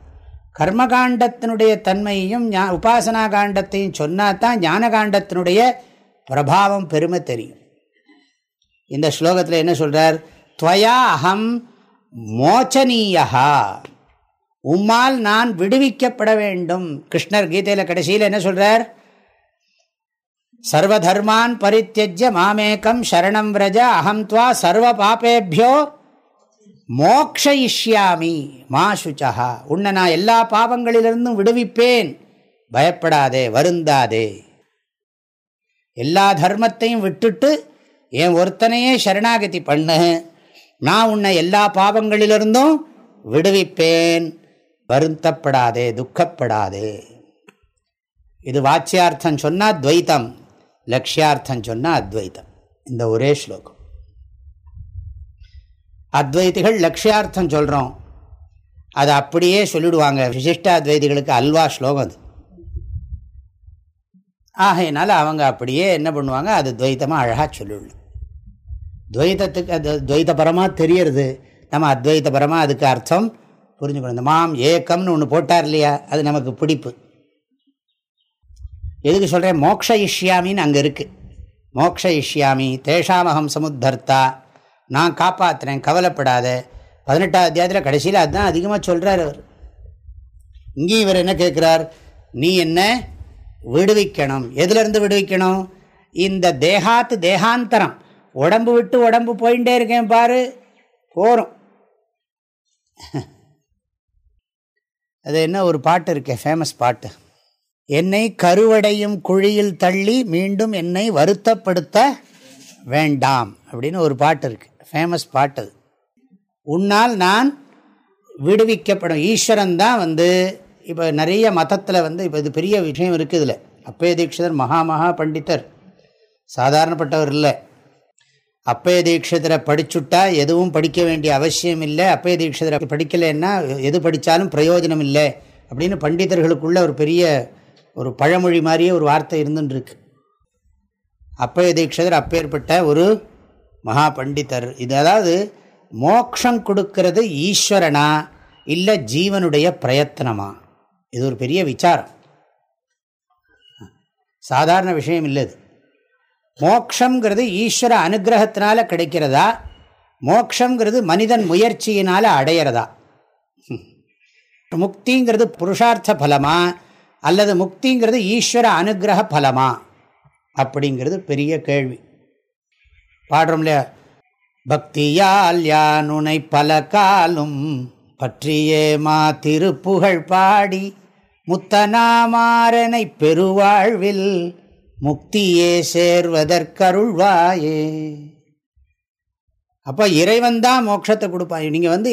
கர்மகாண்டத்தினுடைய தன்மையையும் உபாசனா காண்டத்தையும் சொன்னால் தான் ஞானகாண்டத்தினுடைய பிரபாவம் பெருமை தெரியும். இந்த ஸ்லோகத்தில் என்ன சொல்கிறார் துவயா அகம் மோச்சனீயா உம்மால் நான் விடுவிக்கப்பட வேண்டும். கிருஷ்ணர் கீதையில் கடைசியில் என்ன சொல்கிறார் சர்வதர்மான் பரித்தியஜ்ய மாமேக்கம் சரணம் விரஜ அகம் துவா சர்வ பாப்பேபியோ மோக்ஷயிஷ்யாமி மா சுச்சா உன்னை நான் எல்லா பாவங்களிலிருந்தும் விடுவிப்பேன். பயப்படாதே வருந்தாதே. எல்லா தர்மத்தையும் விட்டுட்டு என் ஒருத்தனையே சரணாகதி பண்ணு. நான் உன்னை எல்லா பாவங்களிலிருந்தும் விடுவிப்பேன். வருத்தப்படாதே துக்கப்படாதே. இது வாச்சியார்த்தம் சொன்னால் துவைத்தம் லட்சியார்த்தம் சொன்னால் அத்வைத்தம். இந்த ஒரே ஸ்லோகம். அத்வைத்திகள் லட்சியார்த்தம் சொல்கிறோம் அதை அப்படியே சொல்லிடுவாங்க. விசிஷ்டாத்வைதிகளுக்கு அல்வா ஸ்லோகம் அது. ஆகையினால அவங்க அப்படியே என்ன பண்ணுவாங்க? அது துவைத்தமாக அழகாக சொல்லிடணும் துவைத்தத்துக்கு அது துவைத்தபரமாக தெரியறது. நம்ம அத்வைத்தபரமாக அதுக்கு அர்த்தம் புரிஞ்சுக்கணும். இந்த மாம் ஏக்கம்னு ஒன்று போட்டார் இல்லையா? அது நமக்கு பிடிப்பு. எதுக்கு சொல்கிறேன் மோக்ஷ இஷ்யாமின்னு அங்கே இருக்குது மோக்ஷ இஷ்யாமி தேஷாமகம் சமுத்தர்த்தா. நான் காப்பாற்றுறேன் கவலைப்படாத. பதினெட்டாவது அத்தியாயத்தில் கடைசியில் அதுதான் அதிகமாக சொல்கிறார் அவர். இங்கேயும் இவர் என்ன கேட்குறார்? நீ என்ன? விடுவிக்கணும். எதுலேருந்து விடுவிக்கணும்? இந்த தேகாத்து தேகாந்தரம். உடம்பு விட்டு உடம்பு போயிட்டே இருக்கேன் பாரு. போகிறோம் அது என்ன ஒரு பாட்டு இருக்கே ஃபேமஸ் பாட்டு. என்னை கருவடையும் குழியில் தள்ளி மீண்டும் என்னை வருத்தப்படுத்த வேண்டாம் அப்படின்னு ஒரு பாட்டு இருக்கு. ஃபேமஸ் பாட்டு அது. உன்னால் நான் விடுவிக்கப்படும். ஈஸ்வரன் தான் வந்து இப்போ நிறைய மதத்தில் வந்து இப்போ இது பெரிய விஷயம் இருக்குது இதில். அப்பய தீட்சிதர் மகா மகா பண்டிதர். சாதாரணப்பட்டவர் இல்லை. அப்பய தீட்சிதரை படிச்சுட்டா எதுவும் படிக்க வேண்டிய அவசியம் இல்லை. அப்பய தீட்சிதரை படிக்கலைன்னா எது படித்தாலும் பிரயோஜனம் இல்லை. அப்படின்னு பண்டிதர்களுக்குள்ள ஒரு பெரிய ஒரு பழமொழி மாதிரியே ஒரு வார்த்தை இருந்துருக்கு அப்பய தீட்சிதர் அப்பேற்பட்ட ஒரு மகா பண்டிதர் இது அதாவது மோக்ஷம் கொடுக்கறது ஈஸ்வரனா இல்லை ஜீவனுடைய பிரயத்தனமா? இது ஒரு பெரிய விசாரம். சாதாரண விஷயம் இல்லை இது மோக்ஷங்கிறது ஈஸ்வர அனுகிரகத்தினால கிடைக்கிறதா? மோக்ஷங்கிறது மனிதன் முயற்சியினால் அடையிறதா? முக்திங்கிறது புருஷார்த்த பலமா? அல்லது முக்திங்கிறது ஈஸ்வர அனுகிரக பலமா? அப்படிங்கிறது பெரிய கேள்வி. பாடுறோம் இல்லையா? பக்தியால் யானுனை பல காலும் பற்றியே மா திருப்புகழ் பாடி முத்தனாமாரனை பெருவாழ்வில் முக்தியே சேர்வதற்கருள்வாயே. அப்போ இறைவன் தான் மோட்சத்தை கொடுப்பான். நீங்கள் வந்து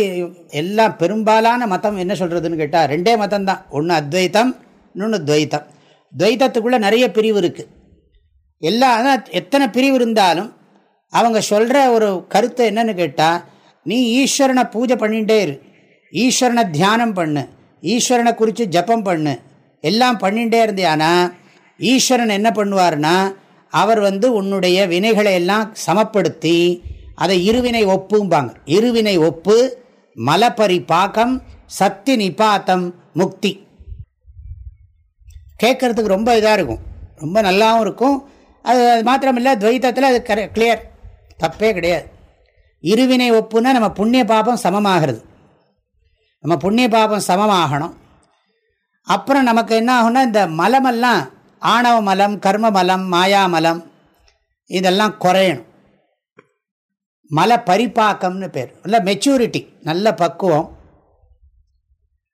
எல்லாம் பெரும்பாலான மதம் என்ன சொல்கிறதுன்னு கேட்டால் ரெண்டே மதம் தான் ஒன்று அத்வைத்தம் இன்னொன்று துவைத்தம். துவைத்தத்துக்குள்ளே நிறைய பிரிவு இருக்குது எல்லா எத்தனை பிரிவு இருந்தாலும் அவங்க சொல்கிற ஒரு கருத்தை என்னன்னு கேட்டால் நீ ஈஸ்வரனை பூஜை பண்ணிகிட்டே இரு. ஈஸ்வரனை தியானம் பண்ணு. ஈஸ்வரனை குறித்து ஜப்பம் பண்ணு. எல்லாம் பண்ணிகிட்டே இருந்தியானா ஈஸ்வரன் என்ன பண்ணுவார்னா அவர் வந்து உன்னுடைய வினைகளை எல்லாம் சமப்படுத்தி அதை இருவினை ஒப்பும்பாங்க. இருவினை ஒப்பு மலப்பரி பாக்கம் சக்தி நிபாத்தம் முக்தி. கேட்கறதுக்கு ரொம்ப இதாக இருக்கும். ரொம்ப நல்லாவும் இருக்கும். அது அது மாத்திரமில்லை துவைத்தத்தில் அது கரெ கிளியர் தப்பே கிடையாது. இருவினை ஒப்புனா நம்ம புண்ணிய பாபம் சமமாகிறது. நம்ம புண்ணிய பாபம் சமமாகணும். அப்புறம் நமக்கு என்ன ஆகும்னா இந்த மலமெல்லாம் ஆணவ மலம் கர்ம மலம் மாயாமலம் இதெல்லாம் குறையணும். மல பரிப்பாக்கம்னு பேர். நல்ல மெச்சூரிட்டி நல்ல பக்குவம்.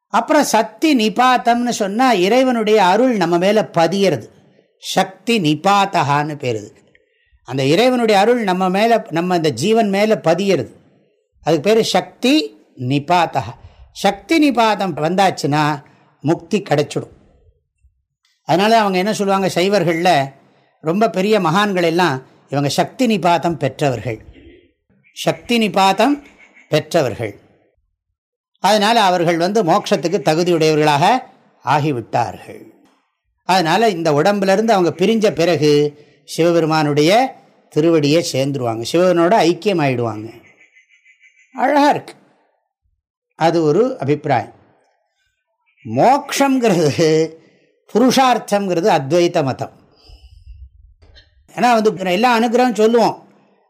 அப்புறம் சக்தி நிபாத்தம்னு சொன்னால் இறைவனுடைய அருள் நம்ம மேலே பதியறது. சக்தி நிபாத்தகான்னு பேர் இதுக்கு அந்த இறைவனுடைய அருள் நம்ம மேலே நம்ம இந்த ஜீவன் மேலே பதியறது. அதுக்கு பேர் சக்தி நிபாத்தகா சக்தி நிபாதம் வந்தாச்சுன்னா முக்தி கிடைச்சிடும். அதனால அவங்க என்ன சொல்லுவாங்க? சைவர்களில் ரொம்ப பெரிய மகான்கள் எல்லாம் இவங்க சக்தி நிபாதம் பெற்றவர்கள். சக்தி நிபாதம் பெற்றவர்கள். அதனால் அவர்கள் வந்து மோட்சத்துக்கு தகுதியுடையவர்களாக ஆகிவிட்டார்கள். அதனால் இந்த உடம்புலேருந்து அவங்க பிரிஞ்ச பிறகு சிவபெருமானுடைய திருவடியை சேர்ந்துருவாங்க. சிவபெருமானோட ஐக்கியம் ஆயிடுவாங்க அழகாக இருக்கு. அது ஒரு அபிப்பிராயம். மோக்ஷங்கிறது புருஷார்த்தங்கிறது அத்வைத்த மதம். ஏன்னா வந்து எல்லா அனுகிரகம் சொல்லுவோம்.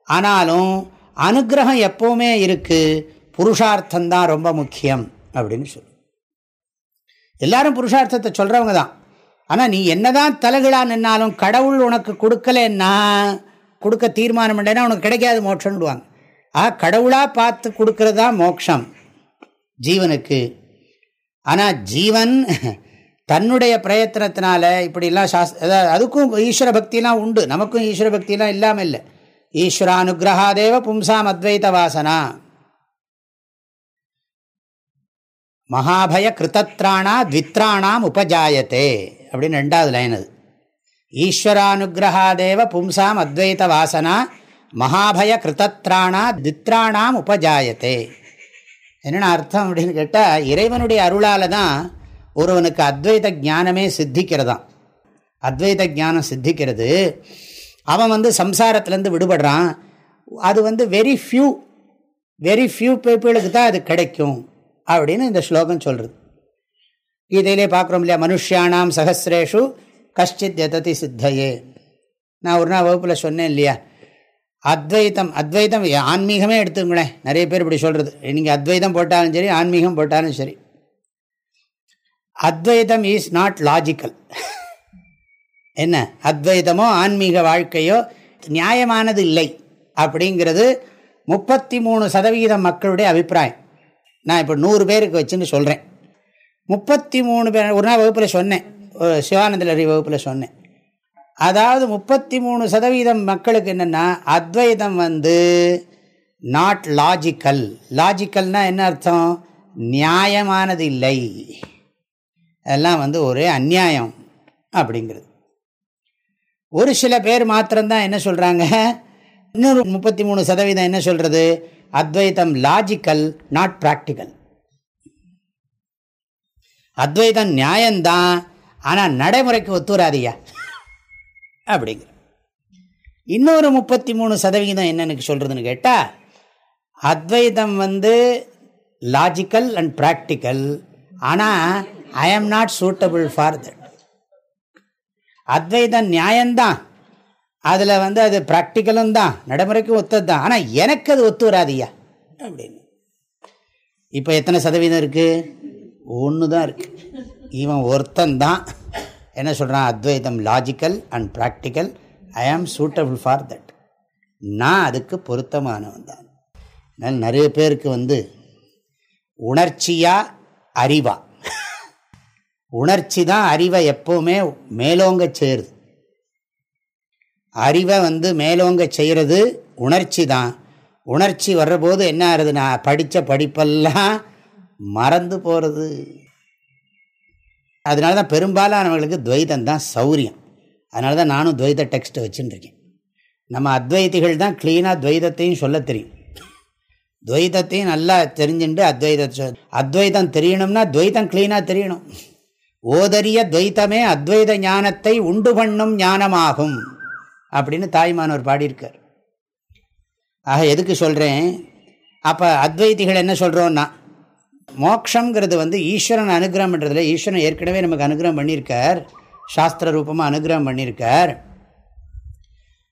ஆனாலும் அனுகிரகம் எப்போவுமே இருக்குது புருஷார்த்தந்தான் ரொம்ப முக்கியம் அப்படின்னு சொல்லு. எல்லாரும் புருஷார்த்தத்தை சொல்கிறவங்க தான். ஆனால் நீ என்னதான் தலைகளாக நின்னாலும் கடவுள் உனக்கு கொடுக்கலன்னா கொடுக்க தீர்மானம் பண்ணேன்னா உனக்கு கிடைக்காது மோட்சம்டுவாங்க ஆ கடவுளாக பார்த்து கொடுக்கறது தான் மோட்சம் ஜீவனுக்கு. ஆனால் ஜீவன் தன்னுடைய பிரயத்தனத்தினால இப்படிலாம் சாஸ் அதுக்கும் ஈஸ்வர பக்திலாம் உண்டு. நமக்கும் ஈஸ்வர பக்தியெலாம் இல்லாமல் இல்லை ஈஸ்வரானுகிரகாதேவ பும்சாம் அத்வைத வாசனா. மகாபய கிருத்தத்ராணா த்வித்ராணாம் உபஜாயத்தே அப்படின்னு ரெண்டாவது லைன் அது. ஈஸ்வரானுகிரகாதேவ பும்சாம் அத்வைத வாசனா மகாபய கிருத்தத்ராணா தித்ராணாம் உபஜாயத்தே என்னென்ன அர்த்தம் அப்படின்னு கேட்டால் இறைவனுடைய அருளால் தான் ஒருவனுக்கு அத்வைத ஜானமே சித்திக்கிறதான் அத்வைத ஜானம் சித்திக்கிறது. அவன் வந்து சம்சாரத்துலேருந்து விடுபடுறான். அது வந்து வெரி ஃபியூ வெரி ஃபியூ பீப்புளுக்கு தான் அது கிடைக்கும் அப்படின்னு இந்த ஸ்லோகம் சொல்கிறது கீதையிலே பார்க்குறோம் இல்லையா மனுஷியானாம் சகசிரேஷு கஷ்டித் எததி சித்தையே. நான் ஒரு நாள் வகுப்பில் சொன்னேன் இல்லையா அத்வைத்தம் அத்வைத்தம் ஆன்மீகமே எடுத்துங்களேன் நிறைய பேர் இப்படி சொல்கிறது நீங்கள் அத்வைதம் போட்டாலும் சரி ஆன்மீகம் போட்டாலும் சரி. அத்வைதம் இஸ் நாட் லாஜிக்கல் என்ன? அத்வைதமோ ஆன்மீக வாழ்க்கையோ நியாயமானது இல்லை அப்படிங்கிறது முப்பத்தி மூணு சதவிகிதம் மக்களுடைய அபிப்பிராயம். நான் இப்போ நூறு பேருக்கு வச்சுன்னு சொல்கிறேன் முப்பத்தி மூணு பேர் ஒரு நாள் வகுப்பில் சொன்னேன். சிவானந்தலரி வகுப்பில் சொன்னேன். அதாவது முப்பத்தி மூணு சதவீதம் மக்களுக்கு என்னென்னா அத்வைதம் வந்து நாட் லாஜிக்கல் லாஜிக்கல்னால் என்ன அர்த்தம்? நியாயமானது இல்லை. அதெல்லாம் வந்து ஒரே அந்நியாயம் அப்படிங்கிறது. ஒரு சில பேர் மாத்திரம்தான் என்ன சொல்கிறாங்க இன்னொரு முப்பத்தி மூணு சதவீதம் என்ன சொல்கிறது அத்வைதம் லாஜிக்கல் நாட் ப்ராக்டிக்கல் அத்வைதம் நியாயம்தான் ஆனால் நடைமுறைக்கு ஒத்துராதியா அப்படிங்கிற. இன்னொரு முப்பத்தி மூணு சதவீதம் என்னன்னு சொல்கிறதுன்னு கேட்டால் அத்வைதம் வந்து லாஜிக்கல் அண்ட் ப்ராக்டிக்கல் ஆனால் ஐ am not suitable for that அத்வைதம் நியாயம்தான் அதில் வந்து அது ப்ராக்டிக்கலும் தான். நடைமுறைக்கு ஒத்தது தான். ஆனால் எனக்கு அது ஒத்து வராதியா அப்படின்னு. இப்போ எத்தனை சதவீதம் இருக்குது ஒன்று தான் இருக்குது இவன் ஒருத்தன் தான். என்ன சொல்கிறான் அத்வைதம் லாஜிக்கல் அண்ட் ப்ராக்டிக்கல் ஐ ஆம் சூட்டபிள் ஃபார் தட் நான் அதுக்கு பொருத்தமானவன் தான். நிறைய பேருக்கு வந்து உணர்ச்சியாக அறிவா. உணர்ச்சி தான் அறிவை எப்போவுமே மேலோங்க சேருது அறிவை வந்து மேலோங்க செய்கிறது உணர்ச்சி தான். உணர்ச்சி வர்றபோது என்ன ஆகுதுன்னா படித்த படிப்பெல்லாம் மறந்து போகிறது. அதனால தான் பெரும்பாலானவர்களுக்கு துவைதம் தான் சௌரியம். அதனால தான் நானும் துவைத டெக்ஸ்ட்டை வச்சுட்டுருக்கேன் நம்ம அத்வைதிகள் தான் க்ளீனாக துவைதத்தையும் சொல்ல தெரியும். துவைதத்தையும் நல்லா தெரிஞ்சுட்டு அத்வைத அத்வைதம் தெரியணும்னா துவைதம் க்ளீனாக தெரியணும். ஓதரிய துவைத்தமே அத்வைத ஞானத்தை உண்டு பண்ணும் ஞானமாகும். அப்படின்னு தாய்மானவர் பாடியிருக்கார். ஆக எதுக்கு சொல்கிறேன் அப்போ அத்வைதிகள் என்ன சொல்கிறோன்னா மோக்ஷங்கிறது வந்து ஈஸ்வரன் அனுகிரகம் பண்ணுறதுல ஈஸ்வரன் ஏற்கனவே நமக்கு அனுகிரகம் பண்ணியிருக்கார். சாஸ்திர ரூபமாக அனுகிரகம் பண்ணியிருக்கார்.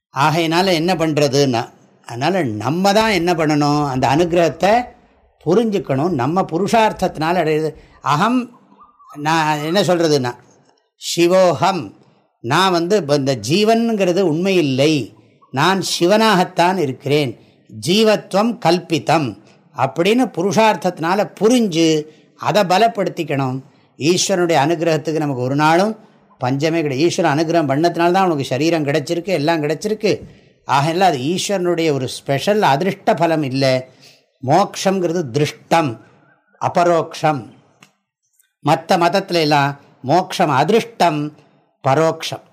ஆகையினால் என்ன பண்ணுறதுன்னா அதனால் நம்ம தான் என்ன பண்ணணும்? அந்த அனுகிரகத்தை புரிஞ்சுக்கணும். நம்ம புருஷார்த்தத்தினால் அடையிறது. அகம் நான் என்ன சொல்கிறதுன்னா சிவோகம் நான் வந்து இந்த ஜீவனுங்கிறது உண்மையில்லை. நான் சிவனாகத்தான் இருக்கிறேன். ஜீவத்வம் கல்பித்தம். அப்படின்னு புருஷார்த்தத்தினால புரிஞ்சு அதை பலப்படுத்திக்கணும். ஈஸ்வரனுடைய அனுகிரகத்துக்கு நமக்கு ஒரு நாளும் பஞ்சமே கிடையாது. ஈஸ்வரன் அனுகிரகம் பண்ணத்தினால்தான் தான் உனக்கு சரீரம் கிடச்சிருக்கு எல்லாம் கிடச்சிருக்கு. ஆகல அது ஈஸ்வரனுடைய ஒரு ஸ்பெஷல் அதிருஷ்ட பலம் இல்லை. மோக்ஷங்கிறது திருஷ்டம் அபரோக்ஷம். மற்ற மதத்துல எல்லாம் மோக்ஷம் அதிருஷ்டம் பரோக்ஷம்.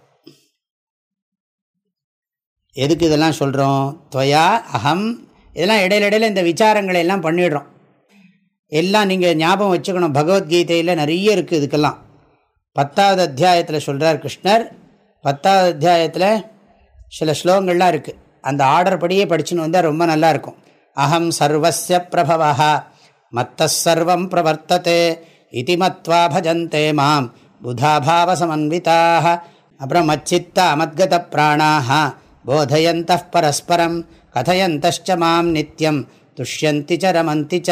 எதுக்கு இதெல்லாம் சொல்கிறோம் துவயா அகம் இதெல்லாம் இடையில இடையில இந்த விசாரங்களை எல்லாம் பண்ணிடுறோம். எல்லாம் நீங்கள் ஞாபகம் வச்சுக்கணும். பகவத்கீதையில் நிறைய இருக்குது இதுக்கெல்லாம். பத்தாவது அத்தியாயத்தில் சொல்கிறார் கிருஷ்ணர். பத்தாவது அத்தியாயத்தில் சில ஸ்லோகங்கள்லாம் இருக்குது அந்த ஆர்டர் படியே படிச்சுன்னு வந்தால் ரொம்ப நல்லாயிருக்கும் அகம் சர்வசிய பிரபவா மத்த சர்வம் பிரவர்த்ததே. இதி மத்வா பஜந்தே மாம் புதாபாவசமன்விதாக அப்புறம் மச்சித்த அமத்கத பிராணாக போதயந்த பரஸ்பரம் கதையந்தச்ச மாம் நித்தியம் துஷ்யந்தி ச ரமந்தி ச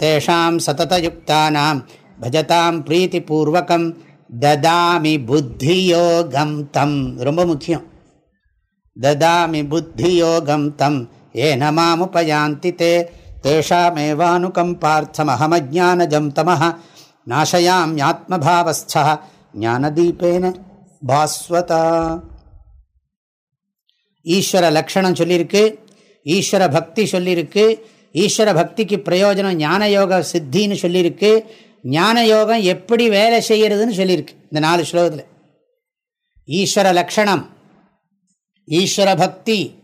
தேஷாம் சததயுக்தானாம் பஜதாம் பிரீத்திபூர்வகம் ததாமி புத்தியோகம் தம் ரொம்ப முக்கியம். ததாமி புத்தியோகம் தம் ஏன மாமுபயாந்தி தே தேஷாமேவானுகம்பார்த்தமஹமஜானஜம் தம நாசயாம் யாத்மபாவஸ்தா ஞானதீபேன பாஸ்வதா ஈஸ்வர லக்ஷணம் சொல்லியிருக்கு ஈஸ்வர பக்தி சொல்லியிருக்கு ஈஸ்வர பக்திக்கு பிரயோஜனம் ஞான யோக சித்தின்னு சொல்லியிருக்கு ஞான யோகம் எப்படி வேலை செய்கிறதுன்னு சொல்லியிருக்கு இந்த நாலு ஸ்லோகத்தில் ஈஸ்வர லக்ஷணம் ஈஸ்வர பக்தி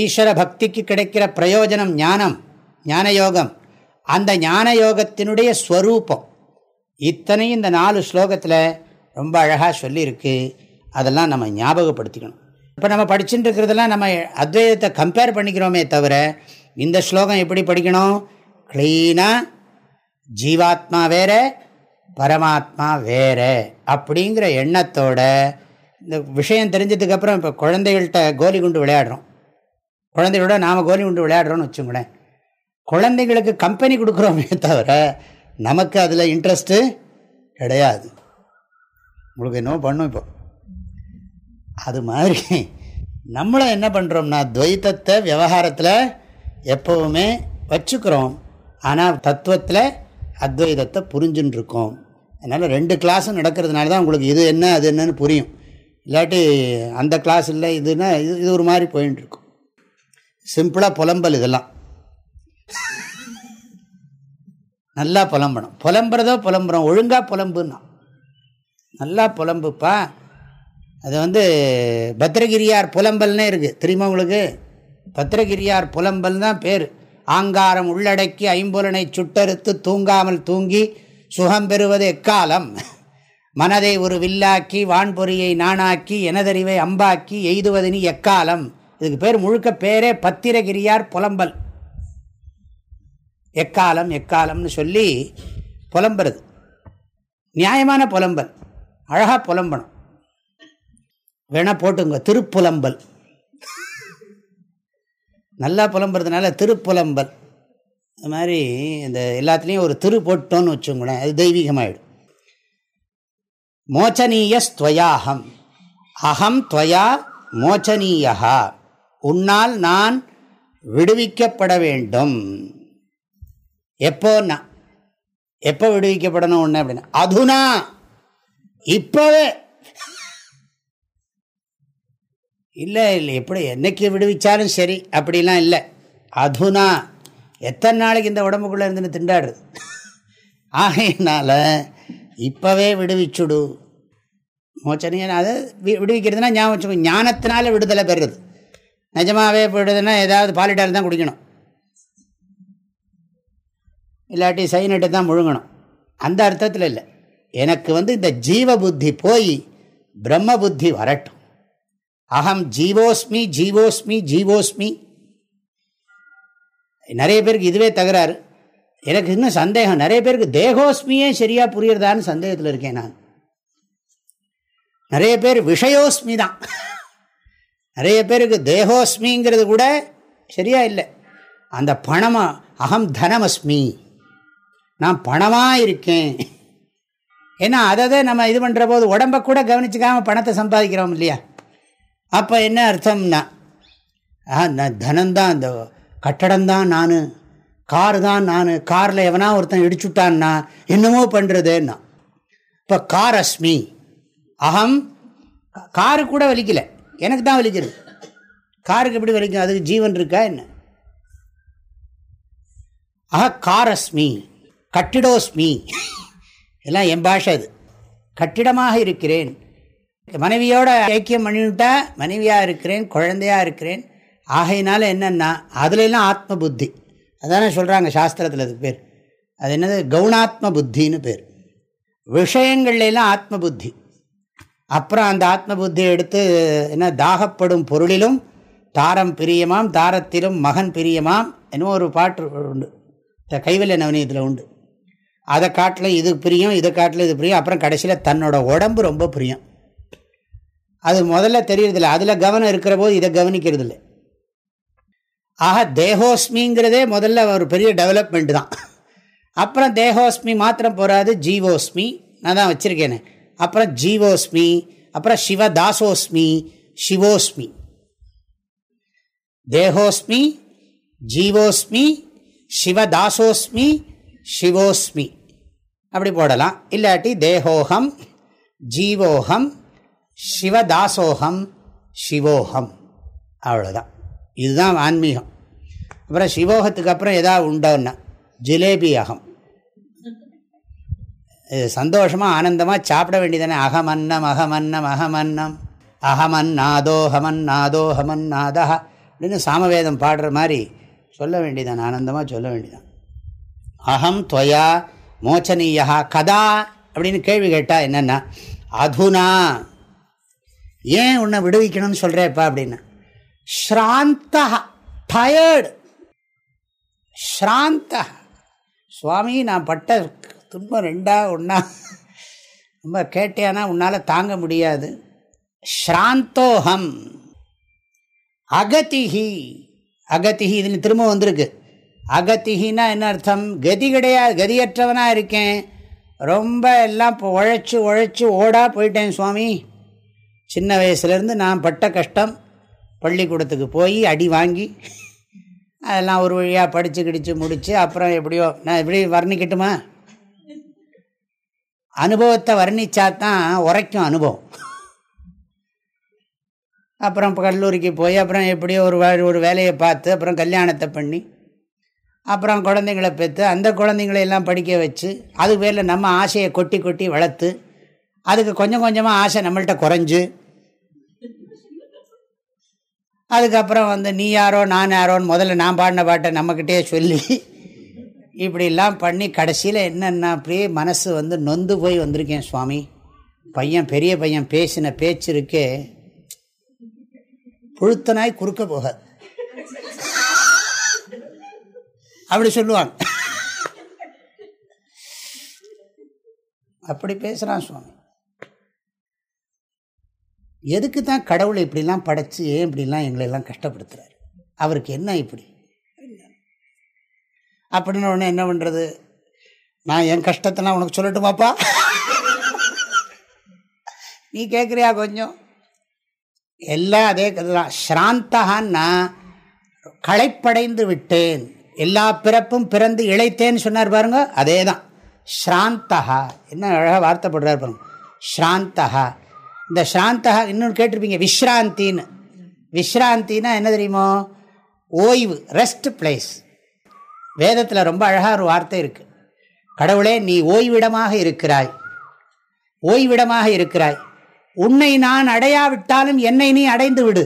ஈஸ்வர பக்திக்கு கிடைக்கிற பிரயோஜனம் ஞானம் ஞான யோகம் அந்த ஞான யோகத்தினுடைய ஸ்வரூபம். இத்தனையும் இந்த நாலு ஸ்லோகத்தில் ரொம்ப அழகாக சொல்லியிருக்கு. அதெல்லாம் நம்ம ஞாபகப்படுத்திக்கணும். இப்போ நம்ம படிச்சுட்டு இருக்கிறதெல்லாம் நம்ம அத்வைதத்தை கம்பேர் பண்ணிக்கிறோமே தவிர இந்த ஸ்லோகம் எப்படி படிக்கணும்? க்ளீனாக ஜீவாத்மா வேற பரமாத்மா வேற அப்படிங்கிற எண்ணத்தோட இந்த விஷயம் தெரிஞ்சதுக்கப்புறம் இப்போ குழந்தைகள்கிட்ட கோலி குண்டு விளையாடுறோம். குழந்தைகளோட நாம் கோலி உண்டு விளையாடுறோன்னு வச்சுங்களேன் குழந்தைங்களுக்கு கம்பெனி கொடுக்குறோமே தவிர நமக்கு அதில் இன்ட்ரெஸ்ட்டு கிடையாது. உங்களுக்கு என்னவோ பண்ணும் இப்போ. அது மாதிரி நம்மளும் என்ன பண்ணுறோம்னா துவைத்தத்தை விவகாரத்தில் எப்போவுமே வச்சுக்கிறோம். ஆனால் தத்துவத்தில் அத்வைதத்தை புரிஞ்சுன்னு இருக்கோம் அதனால் ரெண்டு கிளாஸும் நடக்கிறதுனால தான் உங்களுக்கு இது என்ன அது என்னன்னு புரியும். இல்லாட்டி அந்த கிளாஸ் இல்லை இதுன்னா இது இது ஒரு மாதிரி போயின்னு இருக்கும் சிம்பிளாக புலம்பல் இதெல்லாம். நல்லா புலம்பணும். புலம்புறதோ புலம்புறோம். ஒழுங்காக புலம்புன்னா. நல்லா புலம்புப்பா. அது வந்து பத்திரகிரியார் புலம்பல்னே இருக்குது தெரியுமா உங்களுக்கு? பத்திரகிரியார் புலம்பல் தான் பேர். ஆங்காரம் உள்ளடக்கி ஐம்புலனை சுட்டறுத்து தூங்காமல் தூங்கி சுகம் பெறுவது எக்காலம்? மனதை ஒரு வில்லாக்கி வான்பொறியை நாணாக்கி எனதறிவை அம்பாக்கி எய்துவதினி எக்காலம்? இதுக்கு பேர் முழுக்க பேரே பத்திரகிரியார் புலம்பல். எக்காலம் எக்காலம்னு சொல்லி புலம்புறது. நியாயமான புலம்பல். அழகாக புலம்பணும். வேணால் போட்டுங்க. திருப்புலம்பல். நல்லா புலம்புறதுனால திருப்புலம்பல். அது மாதிரி இந்த எல்லாத்துலேயும் ஒரு திரு போட்டோன்னு வச்சுங்களேன் அது தெய்வீகமாயிடும். மோச்சனீயஸ்துவயாகம் அகம் துவயா மோச்சனீயா உன்னால் நான் விடுவிக்கப்பட வேண்டும். எப்போன்னா எப்போ விடுவிக்கப்படணும் ஒன்று அப்படின்னா? அதுனா இப்போவே. இல்லை இல்லை எப்படி என்னைக்கு விடுவிச்சாலும் சரி அப்படிலாம் இல்லை. அதுனா எத்தனை நாளைக்கு இந்த உடம்புக்குள்ளே இருந்துன்னு திண்டாடுறது ஆகையினால இப்போவே விடுவிச்சுடு. மோச்சனையை அதை விடுவிக்கிறதுனா ஞாபகம் வச்சுக்கோ ஞானத்தினால விடுதலை பெறுறது. நிஜமாகவே போயிடுதுன்னா ஏதாவது பாலிட்டால் தான் குடிக்கணும். இல்லாட்டி சைனட்டு தான் முழுங்கணும். அந்த அர்த்தத்தில் இல்லை. எனக்கு வந்து இந்த ஜீவ புத்தி போய் பிரம்ம புத்தி வரட்டும். அகம் ஜீவோஸ்மி ஜீவோஸ்மி ஜீவோஸ்மி. நிறைய பேருக்கு இதுவே தகராறு. எனக்கு இன்னும் சந்தேகம். நிறைய பேருக்கு தேகோஸ்மியே சரியாக புரியறதான்னு சந்தேகத்தில் இருக்கேன் நான். நிறைய பேர் விஷயோஸ்மி தான் நிறைய பேருக்கு தேகோஸ்மிங்கிறது கூட சரியா இல்லை. அந்த பணமா அகம் தனமஸ்மி. நான் பணமாக இருக்கேன். ஏன்னா அதை நம்ம இது பண்ணுற போது உடம்பை கூட கவனிச்சிக்காமல் பணத்தை சம்பாதிக்கிறோம் இல்லையா? அப்போ என்ன அர்த்தம்னா நான் தனம்தான் இந்த கட்டடம்தான் நான் காரு தான் நான் காரில் எவனா ஒருத்தன் இடிச்சுட்டான்னா என்னமோ பண்ணுறதுன்னா இப்போ கார் அஸ்மி அகம் காரு கூட வலிக்கலை. எனக்கு தான் வலிக்கிறது காருக்கு எப்படி வலிக்கும்? அதுக்கு ஜீவன் இருக்கா என்ன? ஆஹா காரஸ்மி கட்டிடோஸ்மி. எல்லாம் என் பாஷை அது. கட்டிடமாக இருக்கிறேன். மனைவியோட ஐக்கியம் பண்ணிவிட்டா மனைவியாக இருக்கிறேன் குழந்தையாக இருக்கிறேன். ஆகையினால என்னென்னா அதுலெல்லாம் ஆத்ம புத்தி அதானே சொல்கிறாங்க சாஸ்திரத்தில் அதுக்கு பேர். அது என்னது? கவுனாத்ம புத்தின்னு பேர். விஷயங்கள்லாம் ஆத்ம புத்தி அப்புறம் அந்த ஆத்ம புத்தியை எடுத்து என்ன தாகப்படும் பொருளிலும் தாரம் பிரியமாம் தாரத்திலும் மகன் பிரியமாம் என்னமோ ஒரு பாட்டு உண்டு. இந்த கைவல்ய நவனியத்தில் உண்டு. அதை காட்டில் இது பிரியம் இதை காட்டில் இது பிரியம் அப்புறம் கடைசியில் தன்னோட உடம்பு ரொம்ப பிரியம். அது முதல்ல தெரியறதில்ல. அதில் கவனம் இருக்கிற போது இதை கவனிக்கிறது இல்லை ஆக தேகோஸ்மிங்கிறதே முதல்ல ஒரு பெரிய டெவலப்மெண்ட் தான். அப்புறம் தேகோஸ்மி மாத்திரம் போகாது ஜீவோஸ்மி. நான் தான் வச்சுருக்கேனே. அப்புறம் ஜீவோஸ்மி அப்புறம் சிவதாசோஸ்மி சிவோஸ்மி. தேகோஸ்மி ஜீவோஸ்மி சிவதாசோஸ்மி சிவோஸ்மி. அப்படி போடலாம். இல்லாட்டி தேகோகம் ஜீவோகம் சிவதாசோகம் சிவோகம் அவ்வளோதான் இதுதான் ஆன்மீகம். அப்புறம் சிவோகத்துக்கு அப்புறம் எதாவது உண்டோன்னா ஜிலேபி அகம். சந்தோஷமாக ஆனந்தமாக சாப்பிட வேண்டியதானே அகமன்னம் அகமன்னம் அகமன்னம். அகமன்னாதோ ஹமன்னாதோ ஹமன்னாதா அப்படின்னு சாமவேதம் பாடுற மாதிரி சொல்ல வேண்டியதான் ஆனந்தமாக சொல்ல வேண்டியதான் அகம் துவயா மோச்சனீயா கதா அப்படின்னு கேள்வி கேட்டால் என்னென்னா அதுனா ஏன் உன்னை விடுவிக்கணும்னு சொல்கிறேப்பா அப்படின்னு. ஸ்ராந்தா டயர்டு ஸ்ராந்த சுவாமி நான் பட்ட துன்பம் ரெண்டா ஒன்றா ரொம்ப கேட்டியானா உன்னால் தாங்க முடியாது. ஸ்ராந்தோகம் அகதிஹி. அகதிஹி இதில் திரும்ப வந்திருக்கு. அகத்திகின்னா என்ன அர்த்தம்? கதி கிடையாது கதியற்றவனாக இருக்கேன். ரொம்ப எல்லாம் இப்போ உழைச்சி உழைச்சி ஓடா போயிட்டேன் சுவாமி. சின்ன வயசுலேருந்து நான் பட்ட கஷ்டம். பள்ளிக்கூடத்துக்கு போய் அடி வாங்கி அதெல்லாம் ஒரு வழியாக படித்து கிடிச்சு முடித்து அப்புறம் எப்படியோ நான் எப்படி வர்ணிக்கட்டுமா? அனுபவத்தை வர்ணித்தா தான் உரைக்கும் அனுபவம். அப்புறம் கல்லூரிக்கு போய் அப்புறம் எப்படியோ ஒரு ஒரு வேலையை பார்த்து அப்புறம் கல்யாணத்தை பண்ணி அப்புறம் குழந்தைங்களை பெற்று அந்த குழந்தைங்களையெல்லாம் படிக்க வச்சு அது பேரில் நம்ம ஆசையை கொட்டி கொட்டி வளர்த்து அதுக்கு கொஞ்சம் கொஞ்சமாக ஆசை நம்மள்கிட்ட குறைஞ்சு அதுக்கப்புறம் வந்து நீ யாரோ நான் யாரோன்னு முதல்ல நான் பாடின பாட்டை நம்மக்கிட்டே சொல்லி இப்படிலாம் பண்ணி கடைசியில் என்னென்னா அப்படியே மனசு வந்து நொந்து போய் வந்திருக்கேன் சுவாமி. பையன் பெரிய பையன் பேசின பேச்சு இருக்கே புழுத்தனாய் குறுக்க போகாது அப்படி சொல்லுவாங்க. அப்படி பேசுகிறான் சுவாமி. எதுக்கு தான் கடவுளை இப்படிலாம் படைச்சு ஏன் இப்படிலாம் எங்களெல்லாம் கஷ்டப்படுத்துறாரு? அவருக்கு என்ன இப்படி? அப்படின்னு உடனே என்ன பண்ணுறது நான் என் கஷ்டத்தை நான் உனக்கு சொல்லட்டுமாப்பா நீ கேட்குறியா கொஞ்சம்? எல்லாம் அதே தான் ஸ்ராந்தகான்னா களைப்படைந்து விட்டேன். எல்லா பிறப்பும் பிறந்து இழைத்தேன்னு சொன்னார் பாருங்க அதே தான் ஸ்ராந்தகா என்ன அழகாக வார்த்தைப்படுறார் பாருங்க. ஸ்ராந்தகா இந்த ஸ்ராந்தகா இன்னொன்று கேட்டிருப்பீங்க விஸ்ராந்தின்னு விஸ்ராந்தின்னா என்ன தெரியுமோ? ஓய்வு ரெஸ்ட் பிளேஸ் வேதத்தில் ரொம்ப அழகாக ஒரு வார்த்தை இருக்குது கடவுளே நீ ஓய்விடமாக இருக்கிறாய். ஓய்விடமாக இருக்கிறாய். உன்னை நான் அடையாவிட்டாலும் என்னை நீ அடைந்து விடு.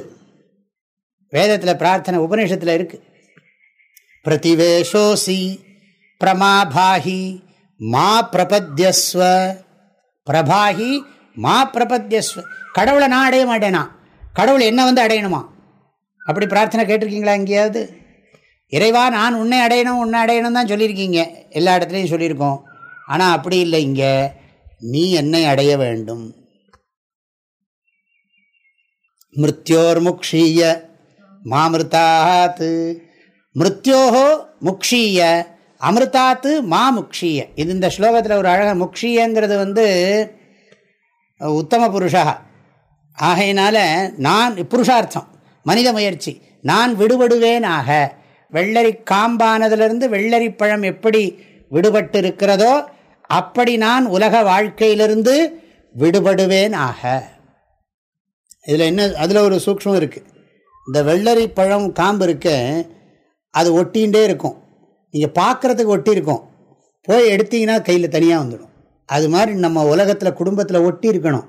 வேதத்தில் பிரார்த்தனை உபநிஷத்தில் இருக்குது பிரதிவேஷோசி பிரமாபாகி மா பிரபத்யஸ்வ. பிரபாகி மா பிரபத்யஸ்வ. கடவுளை நான் அடைய மாட்டேனா? கடவுள் என்ன வந்து அடையணுமா? அப்படி பிரார்த்தனை கேட்டிருக்கீங்களா எங்கேயாவது? இறைவா நான் உன்னை அடையணும் உன்னை அடையணும் தான் சொல்லியிருக்கீங்க. எல்லா இடத்துலையும் சொல்லியிருக்கோம். ஆனால் அப்படி இல்லை இங்கே. நீ என்னை அடைய வேண்டும். மிருத்யோர் முக்ஷீய மாமிருத்தாத் மிருத்யோஹோ முக்ஷீய அமிர்தாத்து மா முக்ஷீய இது இந்த ஸ்லோகத்தில் ஒரு அழகாக முக்ஷீயங்கிறது வந்து உத்தம புருஷா. ஆகையினால நான் புருஷார்த்தம் மனித முயற்சி. நான் விடுபடுவேன் ஆக வெள்ளரி காம்பானதிலிருந்து வெள்ளரி பழம் எப்படி விடுபட்டு இருக்கிறதோ அப்படி நான் உலக வாழ்க்கையிலிருந்து விடுபடுவேன் ஆக. இதில் என்ன அதில் ஒரு சூக்ஷம் இருக்குது இந்த வெள்ளரி பழம் காம்பு இருக்க அது ஒட்டிகிட்டே இருக்கும். நீங்கள் பார்க்குறதுக்கு ஒட்டி இருக்கும். போய் எடுத்தீங்கன்னா கையில் தனியாக வந்துடும். அது மாதிரி நம்ம உலகத்தில் குடும்பத்தில் ஒட்டி இருக்கணும்.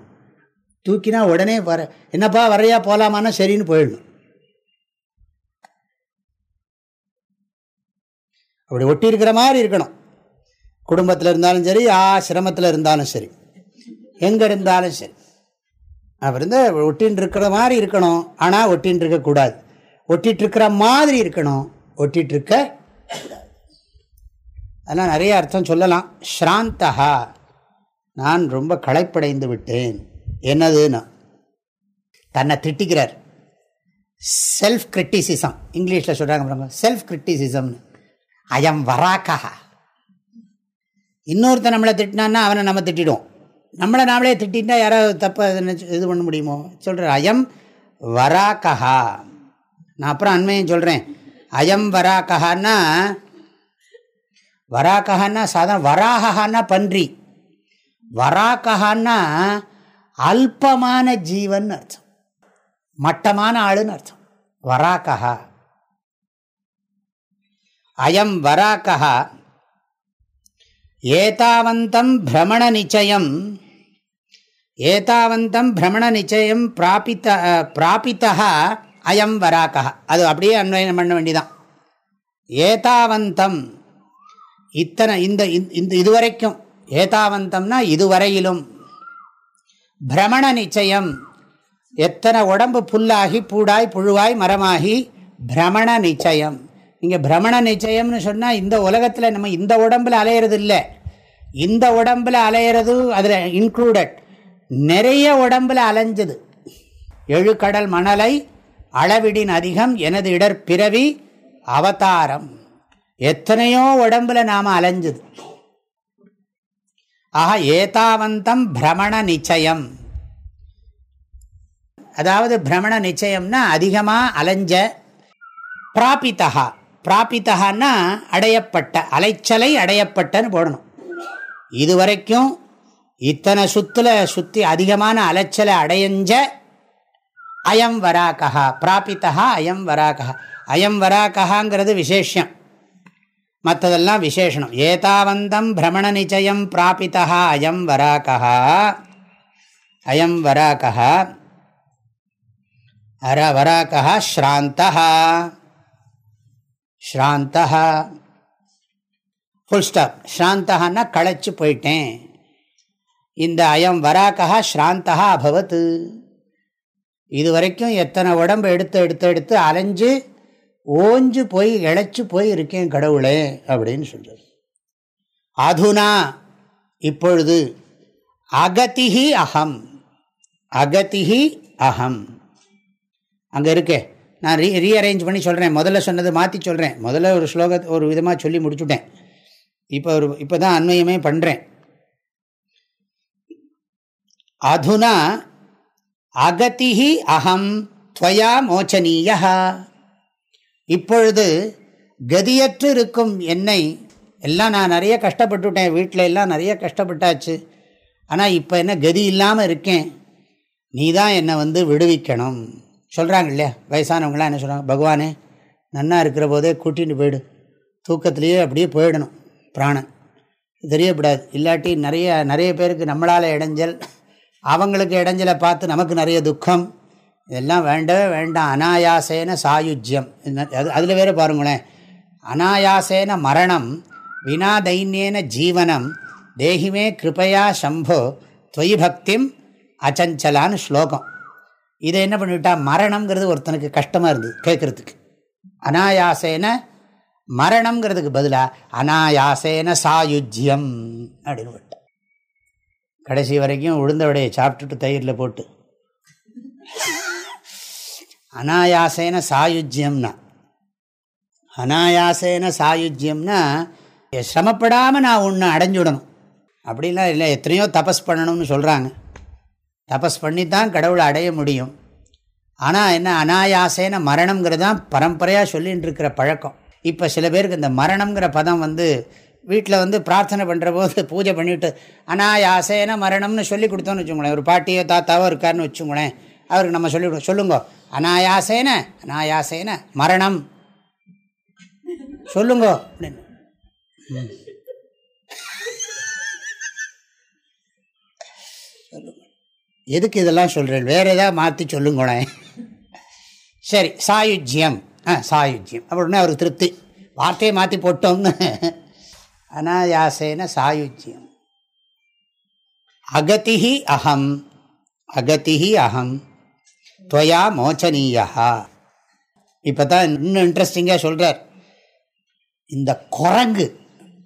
தூக்கினா உடனே வர என்னப்பா வரையா போகலாமான்னா சரின்னு போயிடணும். அப்படி ஒட்டி இருக்கிற மாதிரி இருக்கணும். குடும்பத்தில் இருந்தாலும் சரி ஆசிரமத்தில் இருந்தாலும் சரி. எங்கே இருந்தாலும் சரி. அப்படி இருந்தால் ஒட்டின்னு இருக்கிற மாதிரி இருக்கணும். ஆனால் ஒட்டின்னு இருக்கக்கூடாது ஒட்டிகிட்டு இருக்கிற மாதிரி இருக்கணும். ஒட்டிகிட்டு இருக்க அதெல்லாம் நிறைய அர்த்தம் சொல்லலாம். ஸ்ராந்தகா நான் ரொம்ப களைப்படைந்து விட்டேன். என்னதுன்னு தன்னை திட்டிக்கிறார். செல்ஃப் கிரிட்டிசிசம் இங்கிலீஷில் சொல்கிறாங்க செல்ஃப் கிரிட்டிசிசம்னு அயம் வராக்கா. இன்னொருத்த நம்மளை திட்டினான்னா அவனை நம்ம திட்டிடுவோம். நம்மளை நாமளே திட்டினா யாராவது தப்பாக இது பண்ண முடியுமோ? சொல்கிற அயம் வராக்கா. நான் அப்புறம் அண்மையும் சொல்கிறேன் அயம் வராக்கஹான்னா வராக்கஹான்னா சாதாரண வராகஹான்னா பன்றி. வராக்கஹான்னா அல்பமான ஜீவன் அர்த்தம். மட்டமான ஆளுன்னு அர்த்தம். வராக்கஹா. அயம் வராக்கா ஏதாவந்தம் பிரமண நிச்சயம். ஏதாவந்தம் பிரமண நிச்சயம் பிராபித்த பிராபித்தா அயம் வராக்கா அது அப்படியே அன்வயம் பண்ண வேண்டிதான். ஏதாவந்தம். இத்தனை இந்த இந்த இதுவரைக்கும். ஏதாவந்தம்னா இதுவரையிலும். பிரமண நிச்சயம். எத்தனை உடம்பு புல்லாகி பூடாய் புழுவாய் மரமாகி பிரமண நிச்சயம். இங்கே பிரமண நிச்சயம்னு சொன்னால் இந்த உலகத்தில் நம்ம இந்த உடம்பில் அலையிறது இல்லை இந்த உடம்பில் அலையிறது அதில் இன்க்ளூடட் நிறைய உடம்பில் அலைஞ்சது. எழுக்கடல் மணலை அளவிடின் அதிகம் எனது இடர் பிறவி அவதாரம். எத்தனையோ உடம்பில் நாம் அலைஞ்சது. ஆக ஏதாவந்தம் பிரமண நிச்சயம். அதாவது பிரமண நிச்சயம்னா அதிகமாக அலைஞ்ச பிராபித்தகா பிராபித்தகான்னா அடையப்பட்ட அலைச்சலை அடையப்பட்டன்னு போடணும். இதுவரைக்கும் இத்தனை சுத்தில் சுற்றி அதிகமான அலைச்சலை அடையஞ்ச அயம் வராகா பிராபித்தகா அயம் வராகா அயம் வராகாங்கிறது விசேஷம். மற்றதெல்லாம் விசேஷனம். ஏதாவந்தம் பிரமண நிச்சயம் பிராபித்தா அயம் வராகா அயம் வராகா அர வராகா ஸ்ராந்தா ஸ்ராந்தா ஃபுல் ஸ்டாப் ஸ்ராந்தகான்னா களைச்சு போயிட்டேன். இந்த அயம் வராக்கா ஸ்ராந்தா அபவத்து இது வரைக்கும் எத்தனை உடம்பு எடுத்து எடுத்து எடுத்து அலைஞ்சு ஓஞ்சு போய் இழைச்சி போய் இருக்கேன் கடவுளே அப்படின்னு சொல்றது. அதுனா இப்பொழுது அகதிஹி அகம் அகதிஹி அகம் அங்கே இருக்கே. நான் ரீ ரீஅரேஞ்ச் பண்ணி சொல்கிறேன் முதல்ல சொன்னது மாற்றி சொல்கிறேன் முதல்ல ஒரு ஸ்லோகத்தை ஒரு விதமாக சொல்லி முடிச்சுட்டேன். இப்போ ஒரு இப்போ தான் அண்மையமே பண்ணுறேன் அதுனா அகதிஹி அகம் துவயா மோச்சனீயா இப்பொழுது கதியற்று இருக்கும் என்னை எல்லாம் நான் நிறைய கஷ்டப்பட்டுட்டேன். வீட்டில் எல்லாம் நிறைய கஷ்டப்பட்டாச்சு. ஆனால் இப்போ என்ன கதி இல்லாமல் இருக்கேன். நீ தான் என்னை வந்து விடுவிக்கணும். சொல்கிறாங்க இல்லையா வயசானவங்களாம் என்ன சொல்கிறாங்க பகவானே நன்னா இருக்கிற போதே கூட்டின்னு போயிடு. தூக்கத்துலேயே அப்படியே போயிடணும் பிராணன். தெரியப்படாது. இல்லாட்டி நிறைய நிறைய பேருக்கு நம்மளால் இடைஞ்சல் அவங்களுக்கு இடைஞ்சலை பார்த்து நமக்கு நிறைய துக்கம். இதெல்லாம் வேண்டவே வேண்டாம். அனாயாசேன சாயுஜ்யம். அது அதில் வேறு பாருங்களேன். அனாயாசேன மரணம் வினா தைன்யேன ஜீவனம் தேகிமே கிருபையா சம்போ தொய் பக்திம் அச்சஞ்சலான்னு ஸ்லோகம். இதை என்ன பண்ணிவிட்டா மரணம்ங்கிறது ஒருத்தனுக்கு கஷ்டமாக இருந்தது கேட்குறதுக்கு. அனாயாசேன மரணம்ங்கிறதுக்கு பதிலாக அனாயாசேன சாயுஜ்யம் அப்படின்னு விட்டான் கடைசி வரைக்கும் உளுந்த விடையை சாப்பிட்டுட்டு தயிரில் போட்டு. அனாயாசேன சாயுஜ்யம்னா அனாயாசேன சாயுஜ்யம்னா சிரமப்படாமல் நான் ஒன்று அடைஞ்சுடணும் அப்படிலாம் இல்லை எத்தனையோ தபஸ் பண்ணணும்னு சொல்கிறாங்க தபஸ் பண்ணி தான் கடவுளை அடைய முடியும். ஆனால் என்ன? அனாயாசேன மரணங்கிறது தான் பரம்பரையாக சொல்லிகிட்டு இருக்கிற பழக்கம். இப்போ சில பேருக்கு இந்த மரணங்கிற பதம் வந்து வீட்டில் வந்து பிரார்த்தனை பண்ணுற போது பூஜை பண்ணிவிட்டு அனாயாசேன மரணம்னு சொல்லி கொடுத்தோன்னு வச்சுக்கோங்களேன். ஒரு பாட்டியோ தாத்தாவோ இருக்காருன்னு வச்சுக்கோங்களேன். அவருக்கு நம்ம சொல்லி சொல்லுங்க. அனாயாசேன அனாயாசேன மரணம். சொல்லுங்க. அப்படின்னு. எதுக்கு இதெல்லாம் சொல்கிறேன் வேறு எதாவது மாற்றி சொல்லுங்களேன் சரி சாயுஜ்யம். ஆ சாயுஜ்யம். அப்படின்னா அவருக்கு திருப்தி. வார்த்தையை மாற்றி போட்டோம்னு. அனாயாசேன சாயுஜ்யம். அகதிஹி அகம் அகதிஹி அகம் துவயா மோச்சனீயா இப்போ தான் இன்னும் இன்ட்ரெஸ்டிங்காக சொல்கிறார் இந்த குரங்கு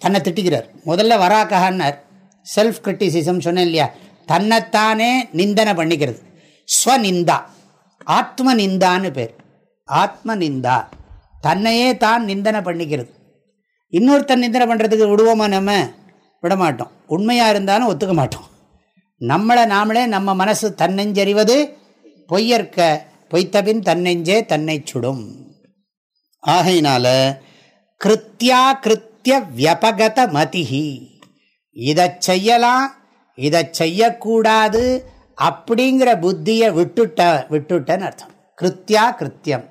தன்னை திட்டிக்கிறார் முதல்ல வராக்கஹான்னார். செல்ஃப் கிரிட்டிசிசம் சொன்னேன் இல்லையா? தன்னைத்தானே நிந்தனை பண்ணிக்கிறது. ஸ்வநிந்தா. ஆத்ம நிந்தான்னு பேர். ஆத்ம நிந்தா தன்னையே தான் நிந்தனை பண்ணிக்கிறது. இன்னொருத்தன் நிந்தனை பண்ணுறதுக்கு விடுவோமா நம்ம? விடமாட்டோம். உண்மையாக இருந்தாலும் ஒத்துக்க மாட்டோம். நம்மளை நாமளே நம்ம மனசு தன்னெஞ்சறிவது பொய்யற்க பொய்த்தபின் தன்னெஞ்சே தன்னை சுடும். ஆகையினால கிருத்தியா கிருத்திய வியபகத மதிஹி. இதை செய்யலாம் இதை செய்யக்கூடாது அப்படிங்கிற புத்தியை விட்டுட்ட விட்டுட்டன்னு அர்த்தம். கிருத்தியா கிருத்தியம்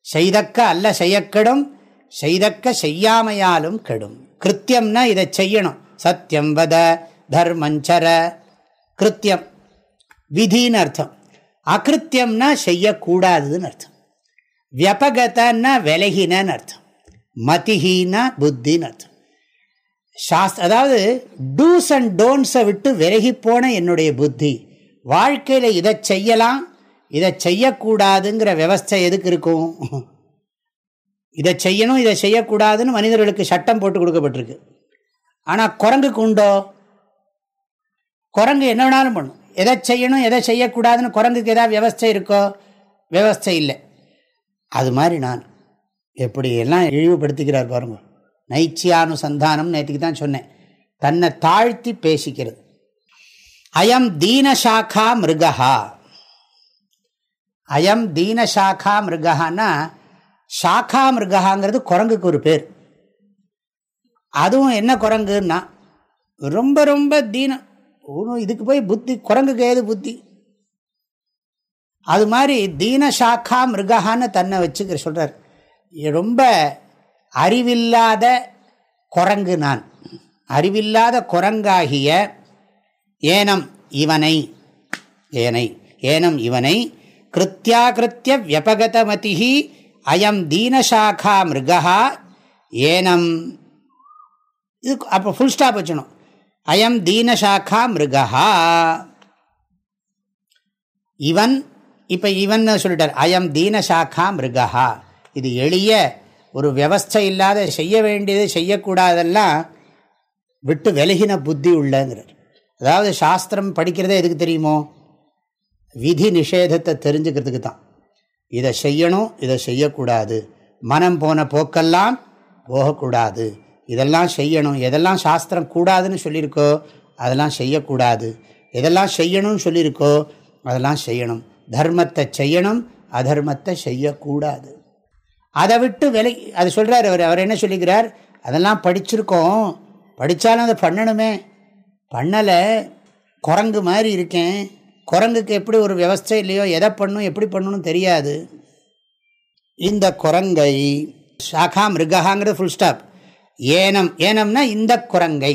செய்தக்க அல்ல செய்யக்கெடும் செய்தக்க செய்யாமையாலும் கெடும். கிருத்தியம்னா இதை செய்யணும். சத்தியம் வத தர்மஞ்சர கிருத்தியம் விதின்னு அர்த்தம். அகிருத்தியம்னா செய்யக்கூடாதுன்னு அர்த்தம். வியபகத்தன்னா விலகினன்னு அர்த்தம். மதிஹீனா புத்தின்னு அர்த்தம். சாஸ்திர அதாவது டூஸ் அண்ட் டோன்ஸை விட்டு விலகி போன என்னுடைய புத்தி. வாழ்க்கையில் இதை செய்யலாம் இதை செய்யக்கூடாதுங்கிற விவஸ்தை எதுக்கு இருக்கும்? இதை செய்யணும் இதை செய்யக்கூடாதுன்னு மனிதர்களுக்கு சட்டம் போட்டு கொடுக்கப்பட்டிருக்கு. ஆனால் குரங்குக்கு உண்டோ? குரங்கு என்ன வேணாலும் பண்ணும். எதை செய்யணும் எதை செய்யக்கூடாதுன்னு குரங்குக்கு ஏதாவது விவஸ்தை இருக்கோ? விவஸ்தை இல்லை. அது மாதிரி நான் எப்படி எல்லாம் இழிவுபடுத்திக்கிறார் பாருங்க. நைச்சியானுசந்தானம் நேற்றுக்கு தான் சொன்னேன். தன்னை தாழ்த்தி பேசிக்கிறது. அயம் தீனசாக்கா மிருகா அயம் தீனசாக்கா மிருகான்னா சாக்கா மிருகாங்கிறது குரங்குக்கு ஒரு பேர். அதுவும் என்ன குரங்குன்னா ரொம்ப ரொம்ப தீனம் ஒன்றும் இதுக்கு போய் புத்தி குரங்குக்கு ஏது புத்தி? அது மாதிரி தீனசாக்கா மிருகான்னு தன்னை வச்சுக்கிற சொல்கிறார் ரொம்ப அறிவில்லாத குரங்கு நான். அறிவில்லாத குரங்காகிய ஏனம் இவனை. ஏனை ஏனம் இவனை. கிருத்தியாகிருத்திய வியபகதமதி அயம் தீனசாக்கா மிருகா ஏனம். இது அப்போ ஃபுல் ஸ்டாப் வச்சணும் அயம் தீனசாக்கா மிருகா இவன் இப்போ இவன் சொல்லிட்டார். அயம் தீனசாக்கா மிருகா இது எளிய ஒரு வியவஸ்தை இல்லாத செய்ய வேண்டியது செய்யக்கூடாதெல்லாம் விட்டு விலகின புத்தி உள்ளங்கிறார். அதாவது சாஸ்திரம் படிக்கிறதே எதுக்கு தெரியுமோ? விதி நிஷேதத்தை தெரிஞ்சுக்கிறதுக்கு தான். இதை செய்யணும் இதை செய்யக்கூடாது. மனம் போன போக்கெல்லாம் போகக்கூடாது. இதெல்லாம் செய்யணும். எதெல்லாம் சாஸ்திரம் கூடாதுன்னு சொல்லியிருக்கோ அதெல்லாம் செய்யக்கூடாது. எதெல்லாம் செய்யணும்னு சொல்லியிருக்கோ அதெல்லாம் செய்யணும். தர்மத்தை செய்யணும் அதர்மத்தை செய்யக்கூடாது. அதை விட்டு விலை அது சொல்கிறார் அவர். அவர் என்ன சொல்லிக்கிறார்? அதெல்லாம் படிச்சிருக்கோம். படித்தாலும் அதை பண்ணணுமே. பண்ணலை குரங்கு மாதிரி இருக்கேன். குரங்குக்கு எப்படி ஒரு வியவஸ்தை இல்லையோ எதை பண்ணும் எப்படி பண்ணணும் தெரியாது. இந்த குரங்கை சாகா மிருகாங்கிறது ஃபுல் ஸ்டாப் ஏனம் ஏனம்னா இந்த குரங்கை.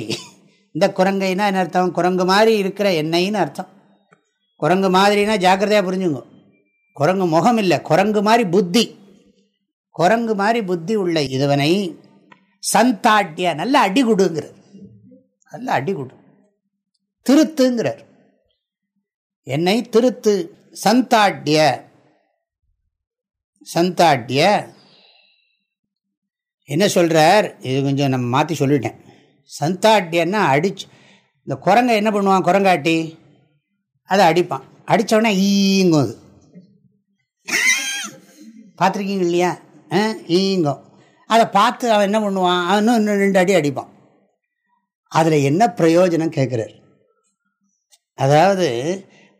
இந்த குரங்கைனா என்ன அர்த்தம்? குரங்கு மாதிரி இருக்கிற என்னைன்னு அர்த்தம். குரங்கு மாதிரினா ஜாக்கிரதையாக புரிஞ்சுங்க. குரங்கு முகம் இல்லை குரங்கு மாதிரி புத்தி. குரங்கு மாதிரி புத்தி உள்ள இதுவனை சந்தாட்டிய நல்ல அடிகுடுங்கிறார். நல்ல அடிகுடு. திருத்துங்கிறார். என்னை திருத்து சந்தாட்டிய சந்தாட்டிய. என்ன சொல்கிறார் இது கொஞ்சம் நம்ம மாற்றி சொல்லிட்டேன். சந்தாட்டியன்னா அடிச்சு இந்த குரங்கை என்ன பண்ணுவான்? குரங்காட்டி. அதை அடிப்பான். அடித்தவொடனே ஈங்கும் அது. பார்த்துருக்கீங்க இல்லையா? ஈங்கும் அதை பார்த்து அவன் என்ன பண்ணுவான்? அவனும் இன்னும் ரெண்டு அடி அடிப்பான். அதில் என்ன பிரயோஜனம் கேட்குறார்? அதாவது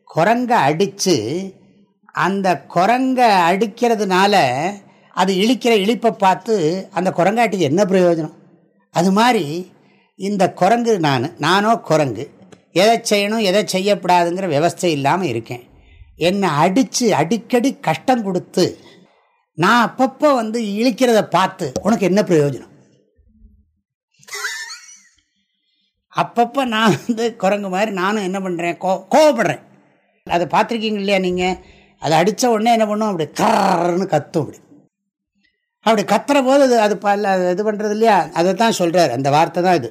குரங்கை அடித்து அந்த குரங்கை அடிக்கிறதுனால அது இழிக்கிற இழிப்பை பார்த்து அந்த குரங்காட்டிக்கு என்ன பிரயோஜனம்? அது மாதிரி இந்த குரங்கு நான் நானோ குரங்கு எதை செய்யணும் எதை செய்யப்படாதுங்கிற விவஸ்தை இல்லாமல் இருக்கேன். என்னை அடித்து அடிக்கடி கஷ்டம் கொடுத்து நான் அப்பப்போ வந்து இழிக்கிறத பார்த்து உனக்கு என்ன பிரயோஜனம்? அப்பப்போ நான் வந்து குரங்கு மாதிரி நானும் என்ன பண்ணுறேன் கோ கோவப்படுறேன். அதை பார்த்துருக்கீங்க இல்லையா நீங்கள் அதை அடித்த உடனே என்ன பண்ணும்? அப்படி கர்ன்னு கத்தும் அப்படி. அப்படி கத்துற போது அது அது பல்ல இது பண்ணுறது இல்லையா? அதை தான் சொல்கிறார் அந்த வார்த்தை தான் இது.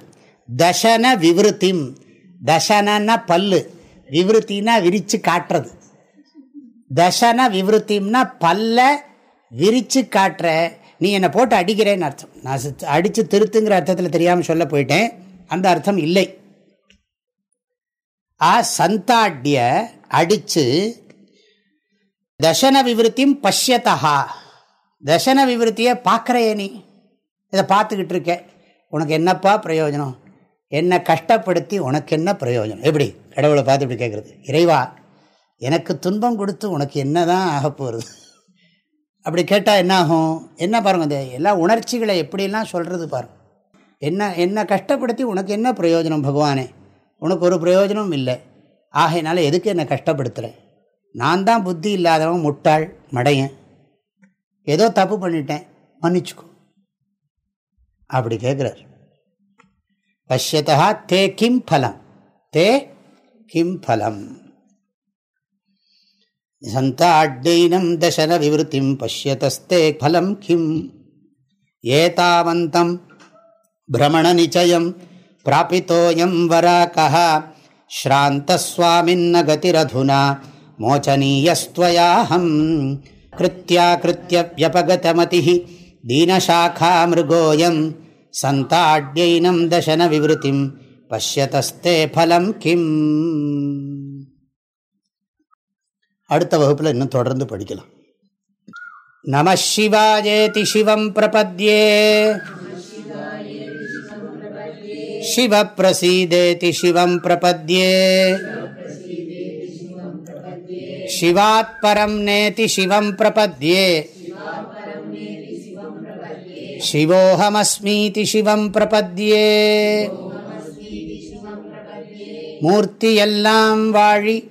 தசன விவருத்திம். தசனன்னா பல்லு. விவருத்தின்னா விரித்து காட்டுறது. தசன விவருத்திம்னா பல்ல விரித்து காட்டுற நீ என்னை போட்டு அடிக்கிறேன்னு அர்த்தம். நான் அடித்து திருத்துங்கிற அர்த்தத்தில் தெரியாமல் சொல்ல போயிட்டேன். அந்த அர்த்தம் இல்லை. ஆ சந்தாட்டிய அடித்து தசன விவருத்தியும் பஷ்யத்தகா தசன விவருத்தியை பார்க்குறையே நீ. இதை பார்த்துக்கிட்டு இருக்க. உனக்கு என்னப்பா பிரயோஜனம்? என்னை கஷ்டப்படுத்தி உனக்கு என்ன பிரயோஜனம்? எப்படி? கடவுளை பார்த்து இப்படி கேட்குறது இறைவா எனக்கு துன்பம் கொடுத்து உனக்கு என்ன தான் ஆக போகிறது அப்படி கேட்டால் என்ன ஆகும் என்ன பாருங்கள் அந்த எல்லா உணர்ச்சிகளை எப்படிலாம் சொல்கிறது பாருங்கள் என்ன என்னை கஷ்டப்படுத்தி உனக்கு என்ன பிரயோஜனம் பகவானே? உனக்கு ஒரு பிரயோஜனமும் இல்லை. ஆகையினால எதுக்கு என்னை கஷ்டப்படுத்துகிறேன் நான் தான் புத்தி இல்லாதவன் முட்டாள் மடையன். ஏதோ தப்பு பண்ணிட்டேன் மன்னிச்சுக்கோ. அப்படி கேட்குறார் பஷ்யத்தா தே கிம் ஃபலம் தே கிம் ஃபலம் சந்தாட்டைனம் தசன விவருத்திம் பசியதஸ்தே பலம் கிம். ஏதாவந்தம் பிரமண நிச்சயம் பிராபித்தோயம் வராகः ஸ்ராந்தஸ்வாமின்ன கதிரதுனா மோச்சனீயஸ்துவயாஹம். கிருத்யா கிருத்ய வியபகதமதி தீனசாக்கா மிருகோயம். சந்தாட்யைனம் தசன விவருத்திம் பசியதஸ்தே பலம் கிம். அடுத்த வகுப்பில் இன்னும் தொடர்ந்து படிக்கலாம். நம சிவாயேதி சிவம் பிரபத்யே. சிவ பிரசீதேதி சிவம் பிரபத்யே. சிவாத் பரம் நேதி சிவம் பிரபத்யே. சிவோஹமஸ்மீதி சிவம் பிரபத்யே. மூர்த்தியெல்லாம் வாழி